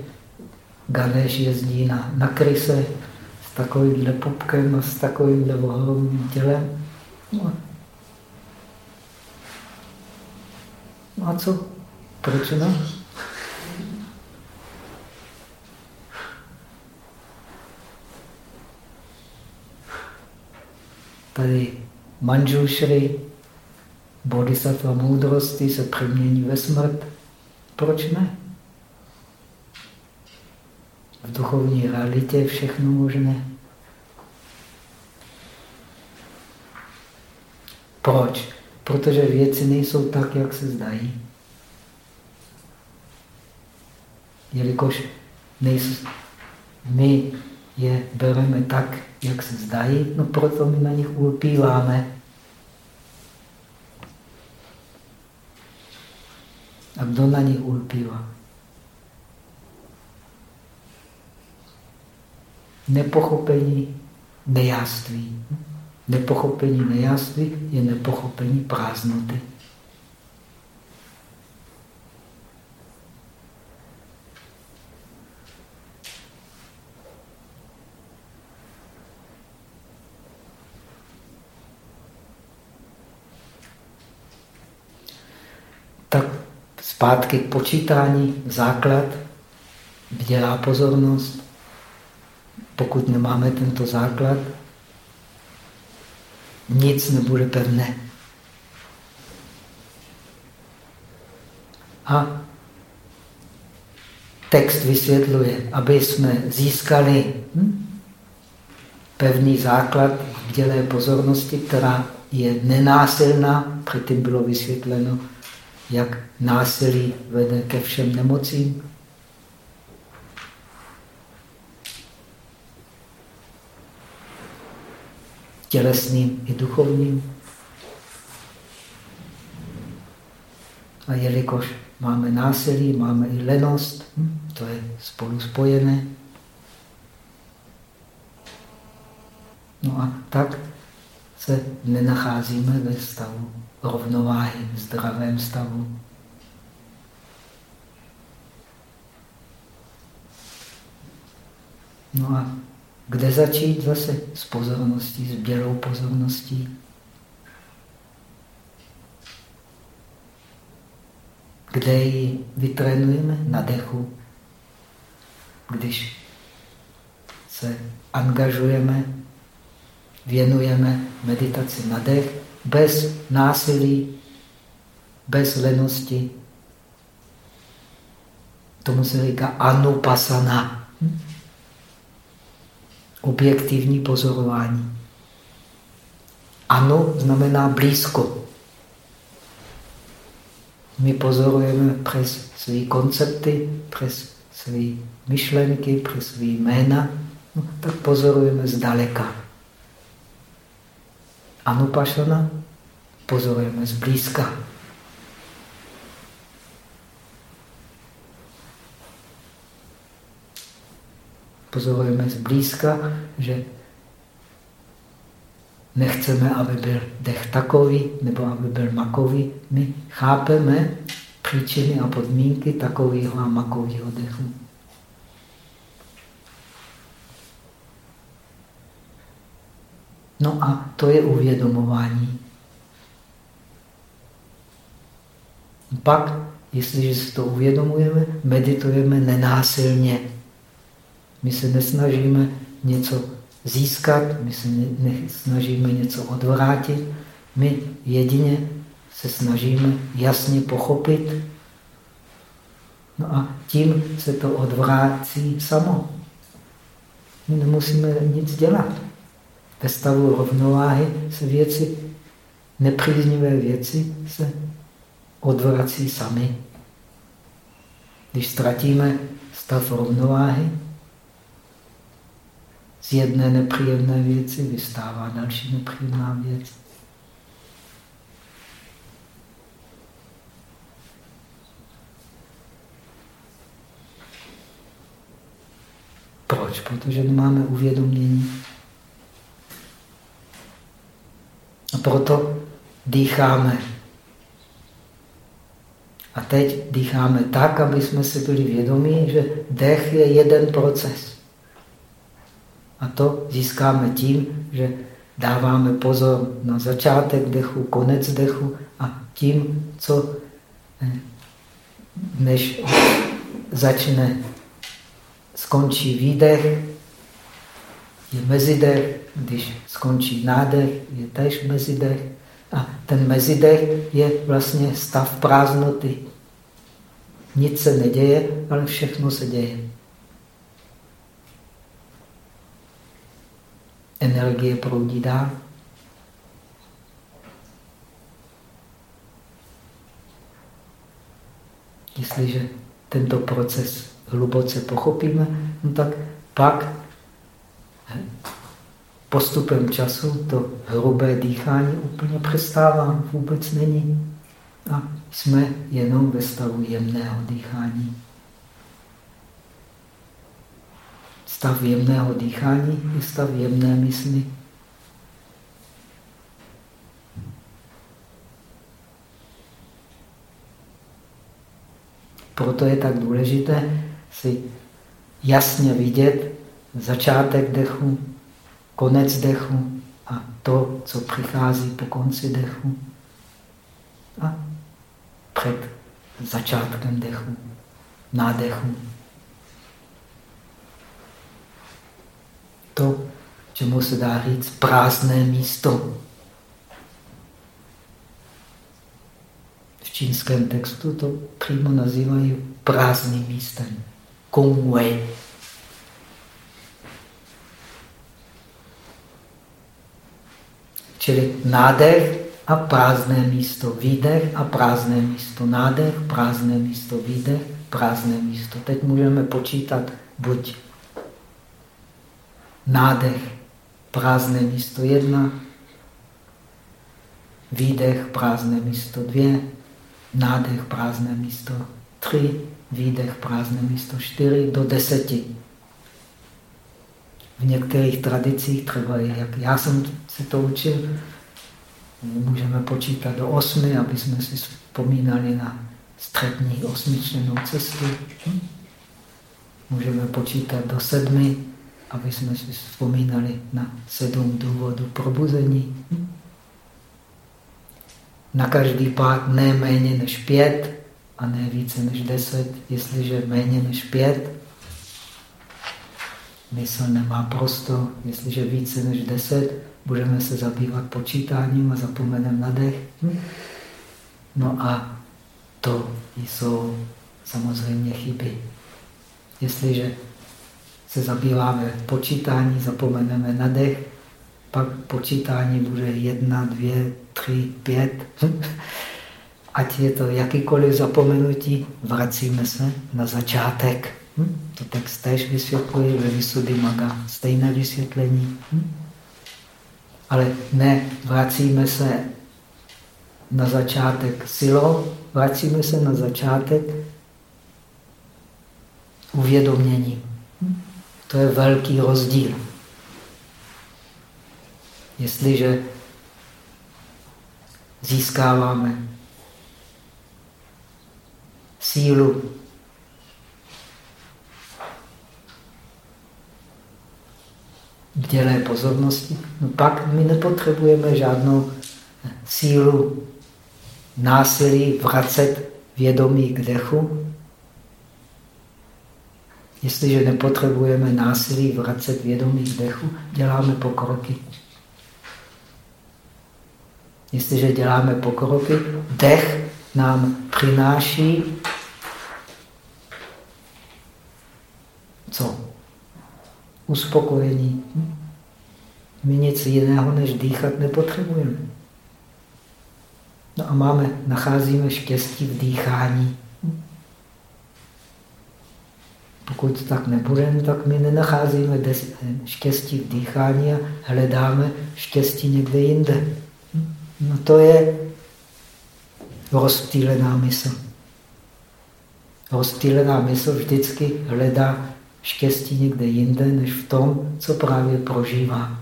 Ganéš jezdí na, na kryse s takovýmhle pupkem a s takovýmhle ohromným tělem. No. no a co? Proč ne? Tady Manjushri, bodhisattva moudrosti se přemění ve smrt. Proč ne? V duchovní realitě je všechno možné. Proč? Protože věci nejsou tak, jak se zdají. jelikož my je bereme tak, jak se zdají, no proto my na nich ulpíváme. A kdo na nich ulpívá? Nepochopení nejáství. Nepochopení nejáství je nepochopení prázdnoty. Zpátky k počítání, základ, dělá pozornost. Pokud nemáme tento základ, nic nebude pevné. A text vysvětluje, aby jsme získali hm, pevný základ v dělé pozornosti, která je nenásilná. Předtím bylo vysvětleno, jak násilí vede ke všem nemocím. Tělesným i duchovním. A jelikož máme násilí, máme i lenost, hm, to je spolu spojené. No a tak se nenacházíme ve stavu rovnováhy, v zdravém stavu. No a kde začít zase? S pozorností, s bělou pozorností. Kde ji vytrénujeme? Na dechu. Když se angažujeme, věnujeme meditaci na dech, bez násilí, bez lenosti. Tomu se říká anupasana. Objektivní pozorování. Anu znamená blízko. My pozorujeme přes své koncepty, přes své myšlenky, přes své jména, no, tak pozorujeme zdaleka. Anupašana pozorujeme zblízka. Pozorujeme zblízka, že nechceme, aby byl dech takový nebo aby byl makový. My chápeme příčiny a podmínky takového a makového dechu. No a to je uvědomování. Pak, jestliže si to uvědomujeme, meditujeme nenásilně. My se nesnažíme něco získat, my se nesnažíme něco odvrátit, my jedině se snažíme jasně pochopit. No a tím se to odvrácí samo. My nemusíme nic dělat. Ve stavu rovnováhy se věci, nepříznivé věci se odvrací sami. Když ztratíme stav rovnováhy, z jedné nepříjemné věci vystává další nepříjemná věc. Proč? Protože nemáme uvědomění. A proto dýcháme. A teď dýcháme tak, aby jsme si byli vědomí, že dech je jeden proces. A to získáme tím, že dáváme pozor na začátek dechu, konec dechu a tím, co eh, než začne, skončí výdech, je mezidech, když skončí nádech, je tež mezidech. A ten mezidech je vlastně stav prázdnoty. Nic se neděje, ale všechno se děje. Energie proudí dál. Jestliže tento proces hluboce pochopíme, no tak pak postupem času to hrubé dýchání úplně přestává, vůbec není. A jsme jenom ve stavu jemného dýchání. Stav jemného dýchání je stav jemné mysli. Proto je tak důležité si jasně vidět začátek dechu, konec dechu a to, co přichází po konci dechu a před začátkem dechu, nádechu. To, čemu se dá říct prázdné místo. V čínském textu to přímo nazývají prázdným místem. kung wei. Čili nádech a prázdné místo, výdech a prázdné místo, nádech, prázdné místo, výdech, prázdné místo. Teď můžeme počítat buď nádech, prázdné místo jedna, výdech, prázdné místo dvě, nádech, prázdné místo tři, výdech, prázdné místo čtyři do deseti. V některých tradicích, třeba jak já jsem se to učil, můžeme počítat do osmi, aby jsme si vzpomínali na střední osmičlenou cestu. Můžeme počítat do sedmi, aby jsme si vzpomínali na sedm důvodů probuzení. Na každý pád ne méně než pět a ne více než deset. Jestliže méně než pět, mysl nemá prostor. Jestliže více než deset, budeme se zabývat počítáním a zapomeneme na dech. No a to jsou samozřejmě chyby. Jestliže se zabýváme počítání, zapomeneme na dech, pak počítání bude jedna, dvě, tři, pět. Ať je to jakýkoliv zapomenutí, vracíme se na začátek. To text též vysvětluje ve Vysudy Maga. Stejné vysvětlení. Ale ne vracíme se na začátek silou, vracíme se na začátek uvědoměním. To je velký rozdíl. Jestliže získáváme sílu dělé pozornosti, no pak my nepotřebujeme žádnou sílu násilí vracet vědomí k dechu. Jestliže nepotřebujeme násilí vracet vědomí k dechu, děláme pokroky. Jestliže děláme pokroky, dech nám přináší co? Uspokojení. My nic jiného než dýchat nepotřebujeme. No a máme, nacházíme štěstí v dýchání. Pokud tak nebudeme, tak my nenacházíme štěstí v dýchání a hledáme štěstí někde jinde. No to je rozptýlená mysl. Rozptýlená mysl vždycky hledá štěstí někde jinde, než v tom, co právě prožívá.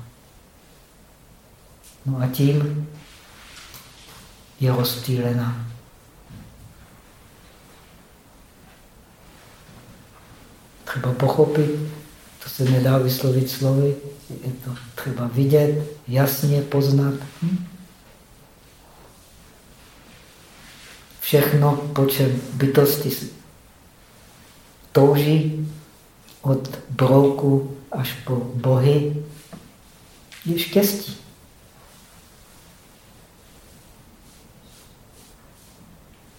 No a tím je rozptýlená. Třeba pochopit, to se nedá vyslovit slovy, je to třeba vidět, jasně poznat. Všechno, po čem bytosti touží, od brouku až po bohy, je štěstí.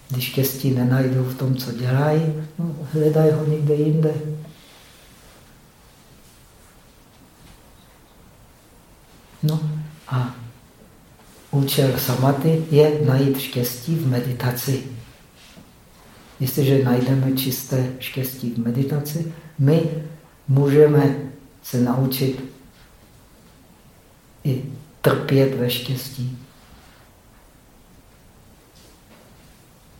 Když štěstí nenajdou v tom, co dělají, no, hledají ho někde jinde. No a účel samaty je najít štěstí v meditaci. Jestliže najdeme čisté štěstí v meditaci, my můžeme se naučit i trpět ve štěstí.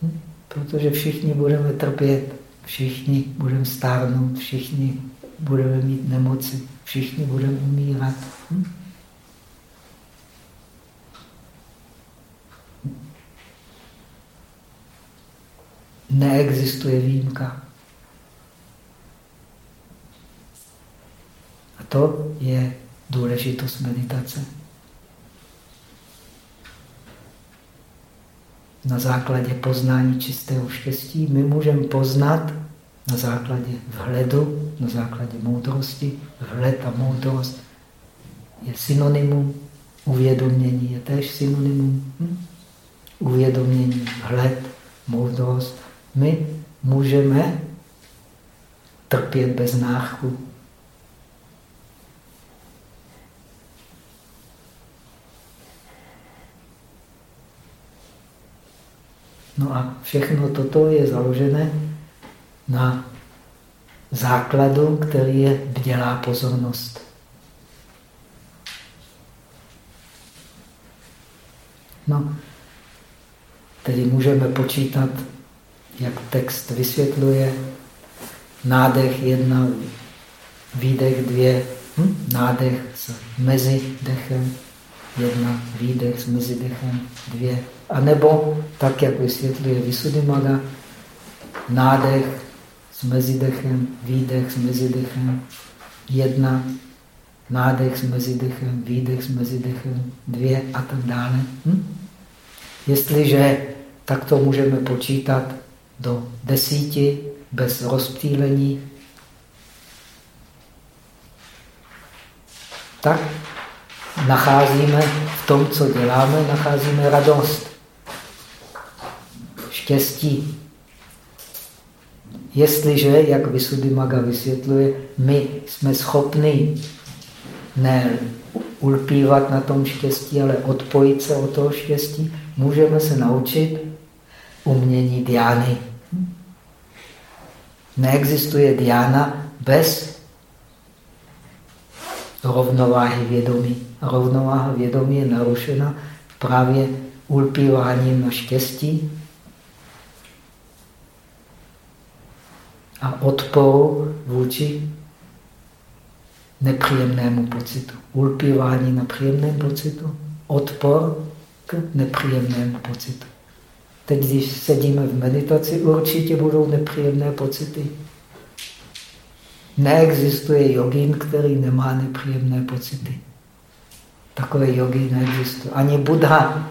Hm? Protože všichni budeme trpět, všichni budeme stárnout, všichni budeme mít nemoci, všichni budeme umírat. Hm? Neexistuje výjimka. To je důležitost meditace. Na základě poznání čistého štěstí my můžeme poznat na základě vhledu, na základě moudrosti. Vhled a moudrost je synonymum, uvědomění je též synonymum. Hm? Uvědomění, vhled moudrost. My můžeme trpět bez náchu. No a všechno toto je založené na základu, který je bdělá pozornost. No, tedy můžeme počítat, jak text vysvětluje, nádech jedna, výdech dvě, hm? nádech s mezidechem, jedna, výdech s mezidechem dvě. A nebo, tak jak vysvětluje Visuddhimagga, nádech s mezidechem, výdech s mezidechem, jedna, nádech s mezidechem, výdech s mezidechem, dvě a tak dále. Hm? Jestliže takto můžeme počítat do desíti bez rozptýlení, tak nacházíme v tom, co děláme, nacházíme radost, štěstí. Jestliže, jak Maga vysvětluje, my jsme schopni ne ulpívat na tom štěstí, ale odpojit se od toho štěstí, můžeme se naučit umění diány. Neexistuje diána bez rovnováhy vědomí. A rovnováha vědomí je narušena právě ulpíváním na štěstí a odporu vůči nepříjemnému pocitu. Ulpívání na příjemném pocitu, odpor k nepříjemnému pocitu. Teď, když sedíme v meditaci, určitě budou nepříjemné pocity. Neexistuje jogín, který nemá nepříjemné pocity. Takové jogi neexistuje. Ani Buddha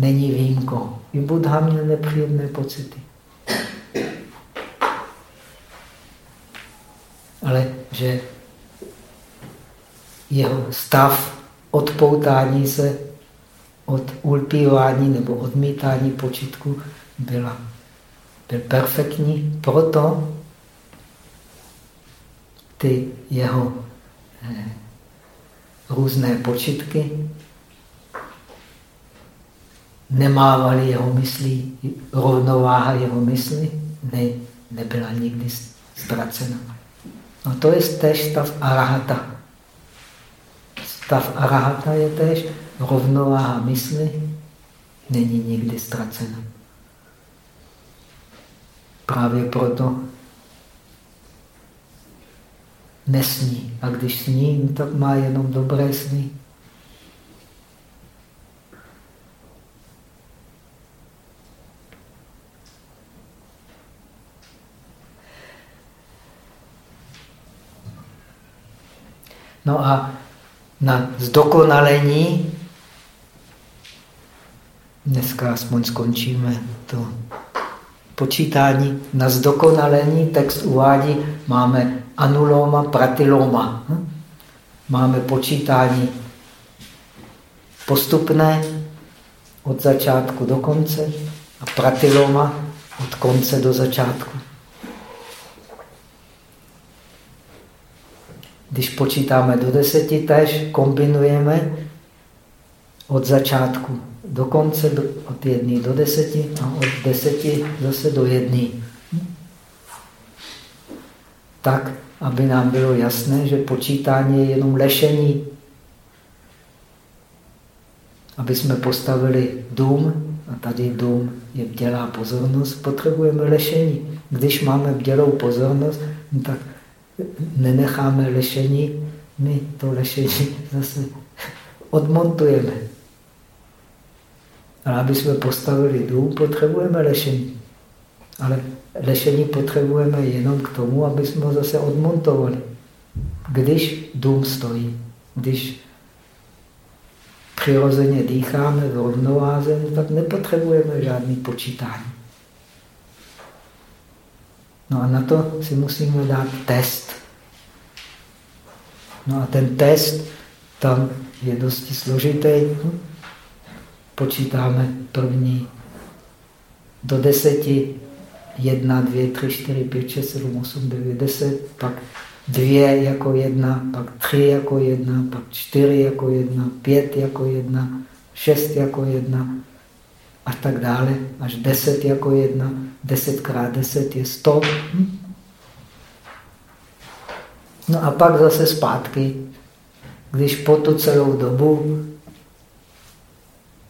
není výjimkou. I Buddha měl nepříjemné pocity. Ale že jeho stav odpoutání se od ulpívání nebo odmítání počitku byla, byl perfektní, proto ty jeho eh, různé počitky nemávaly jeho myslí, rovnováha jeho mysli ne, nebyla nikdy ztracena. No to je též stav arahata. Stav arahata je též rovnováha mysli, není nikdy ztracena. Právě proto nesní. A když sní, tak má jenom dobré sny. No a na zdokonalení, dneska aspoň skončíme to počítání, na zdokonalení text uvádí, máme anuloma, pratiloma. Hm? Máme počítání postupné od začátku do konce a pratiloma od konce do začátku. Když počítáme do deseti, tež kombinujeme od začátku do konce, od jedné do deseti a od deseti zase do jedné. Tak, aby nám bylo jasné, že počítání je jenom lešení. Aby jsme postavili dům, a tady dům je bdělá pozornost, potřebujeme lešení. Když máme bdělou pozornost, tak nenecháme lešení, my to lešení zase odmontujeme. Ale aby jsme postavili dům, potřebujeme lešení. Ale lešení potřebujeme jenom k tomu, aby jsme ho zase odmontovali. Když dům stojí, když přirozeně dýcháme v rovnováze, tak nepotřebujeme žádný počítání. No a na to si musíme dát test. No a ten test tam je dosti složitý, počítáme první do deseti, jedna, dvě, tři, čtyři, pět, šest, sedm, osm, devět, deset, pak dvě jako jedna, pak tři jako jedna, pak čtyři jako jedna, pět jako jedna, šest jako jedna a tak dále, až deset jako jedna, deset krát deset je sto. Hm? No a pak zase zpátky, když po tu celou dobu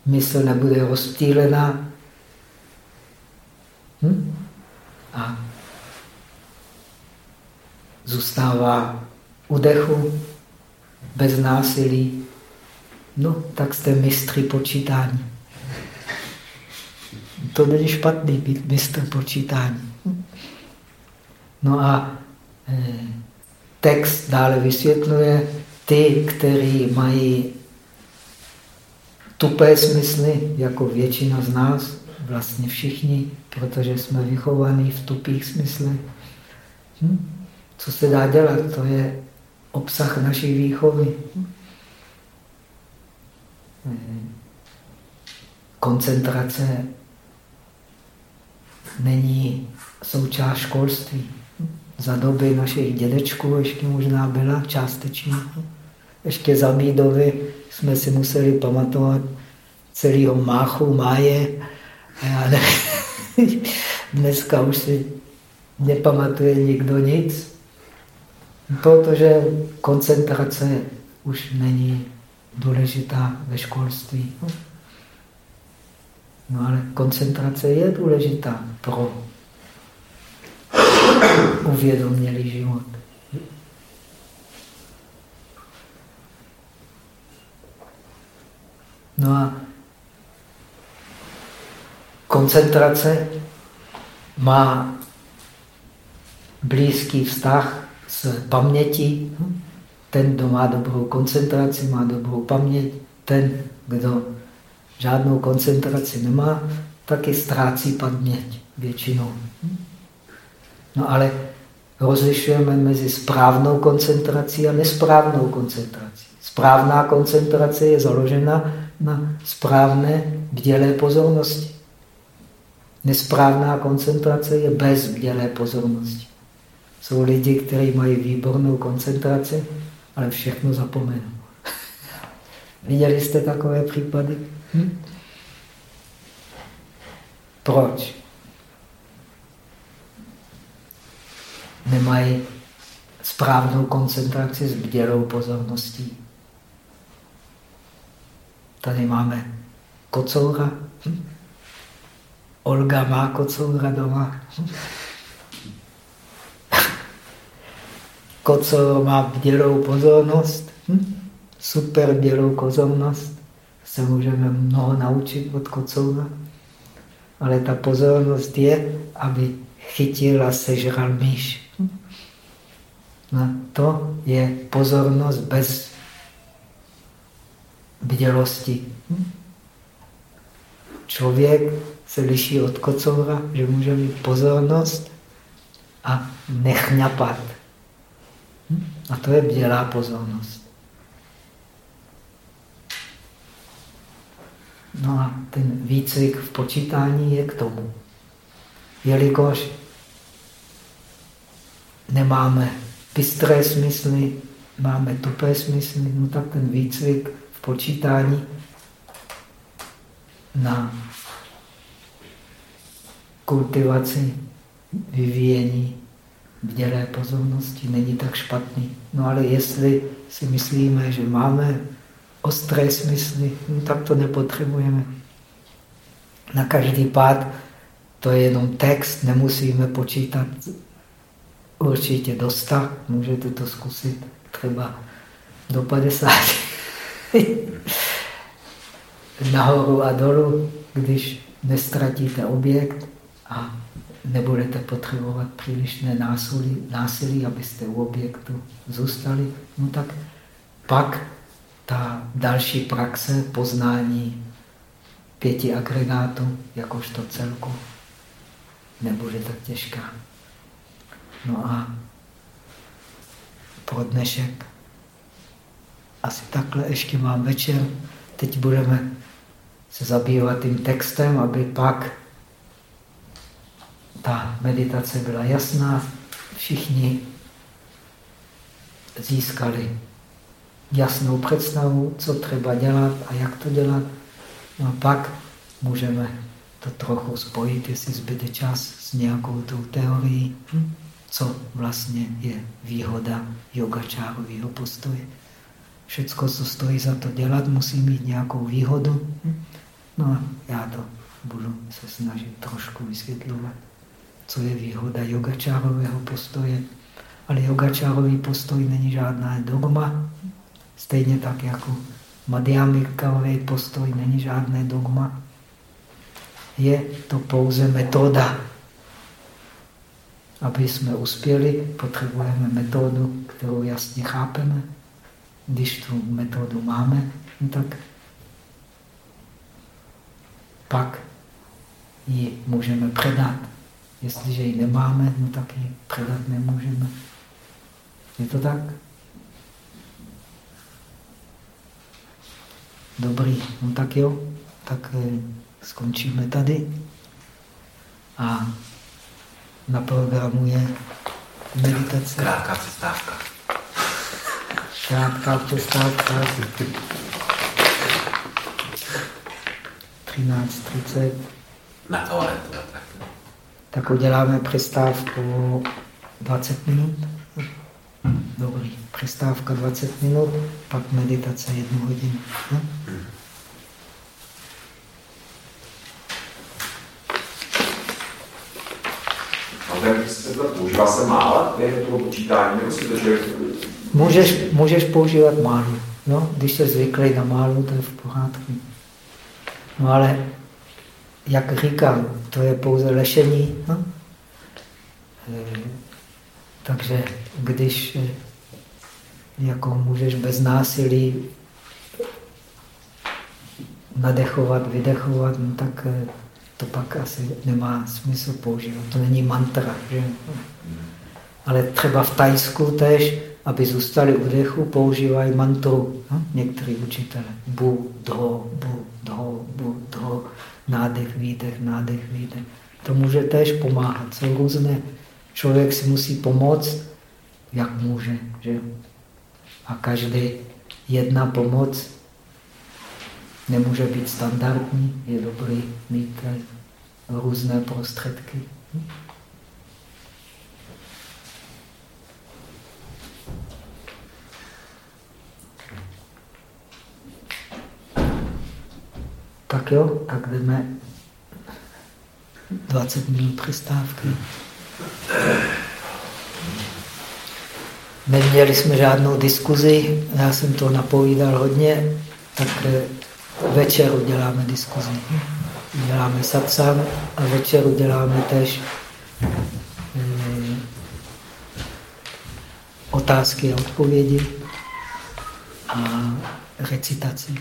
mysl nebude rozptýlená hm? a zůstává u dechu, bez násilí, no tak jste mistři počítání. To není špatný být mistr počítání. No a e, text dále vysvětluje, ty, kteří mají tupé smysly, jako většina z nás, vlastně všichni, protože jsme vychovaní v tupých smyslech. Hm? Co se dá dělat? To je obsah naší výchovy. Koncentrace není součást školství. Za doby našich dědečků ještě možná byla částečně. Ještě za doby jsme si museli pamatovat celého máchu, máje. A já ne, dneska už si nepamatuje nikdo nic. Protože koncentrace už není důležitá ve školství. No ale koncentrace je důležitá pro uvědomělý život. No a koncentrace má blízký vztah s pamětí. Ten, kdo má dobrou koncentraci, má dobrou paměť. Ten, kdo žádnou koncentraci nemá, taky ztrácí paměť většinou. No ale rozlišujeme mezi správnou koncentrací a nesprávnou koncentrací. Správná koncentrace je založena na správné bdělé pozornosti. Nesprávná koncentrace je bez bdělé pozornosti. Jsou lidi, kteří mají výbornou koncentraci, ale všechno zapomenou. Viděli jste takové případy? Hm? Proč? Nemají správnou koncentraci s bdělou pozorností. Tady máme kocoura. Hm? Olga má kocoura doma. Hm? Kocor má bdělou pozornost, hm? super bdělou pozornost, se můžeme mnoho naučit od kocoura, ale ta pozornost je, aby chytil a sežral myš. No, to je pozornost bez bdělosti. Člověk se liší od kocoura, že může mít pozornost a nechňapat. A to je bdělá pozornost. No a ten výcvik v počítání je k tomu. Jelikož nemáme bystré smysly, máme tupé smysly, no tak ten výcvik v počítání na kultivaci, vyvíjení vdělé pozornosti není tak špatný. No ale jestli si myslíme, že máme ostré smysly, no tak to nepotřebujeme. Na každý pád to je jenom text, nemusíme počítat určitě dosta, můžete to zkusit třeba do 50. Nahoru a dolů, když nestratíte objekt a nebudete potřebovat přílišné násilí, násilí, abyste u objektu zůstali, no tak pak ta další praxe poznání pěti agregátů, jakožto celku, nebude tak těžká. No a pro dnešek asi takhle ještě mám večer. Teď budeme se zabývat tím textem, aby pak ta meditace byla jasná, všichni získali jasnou představu, co třeba dělat a jak to dělat. No a pak můžeme to trochu spojit, jestli zbyde čas s nějakou tou teorií, hm? co vlastně je výhoda yogačárového postoje. Všecko, co stojí za to dělat, musí mít nějakou výhodu. Hm? No a já to budu se snažit trošku vysvětlovat, co je výhoda yogačárového postoje. Ale yogačárový postoj není žádná dogma, stejně tak jako Madhyamikový postoj není žádné dogma. Je to pouze metoda. Aby jsme uspěli, potřebujeme metodu, kterou jasně chápeme. Když tu metodu máme, no tak pak ji můžeme předat. Jestliže ji nemáme, no tak ji předat nemůžeme. Je to tak? Dobrý, no tak jo, tak eh, skončíme tady. A na programu je meditace. Krátká přestávka. Krátká přestávka. 13.30. Na. Tak. tak uděláme přestávku 20 minut. Přestávka 20 minut, pak meditace jednu hodinu. No? Používá se mála během toho počítání. Můžeš, můžeš používat málu. No, když jsi zvyklý na málu, to je v pořádku. No ale, jak říkám, to je pouze lešení. No? Takže když e, jako můžeš bez násilí nadechovat, vydechovat, no tak e, to pak asi nemá smysl používat. To není mantra. Že? Ale třeba v Tajsku tež, aby zůstali u dechu, používají mantru. No? Některý učitele. Bu, dho, bu, dho, bu, dho. Nádech, výdech, nádech, výdech. To může tež pomáhat. Jsou různé. Člověk si musí pomoct, jak může. Že? A každý jedna pomoc nemůže být standardní, je dobrý mít různé prostředky. Tak jo, tak jdeme 20 minut přestávky. Neměli jsme žádnou diskuzi, já jsem to napovídal hodně, tak eh, večer uděláme diskuzi. Děláme satsang a večer uděláme tež eh, otázky a odpovědi a recitaci.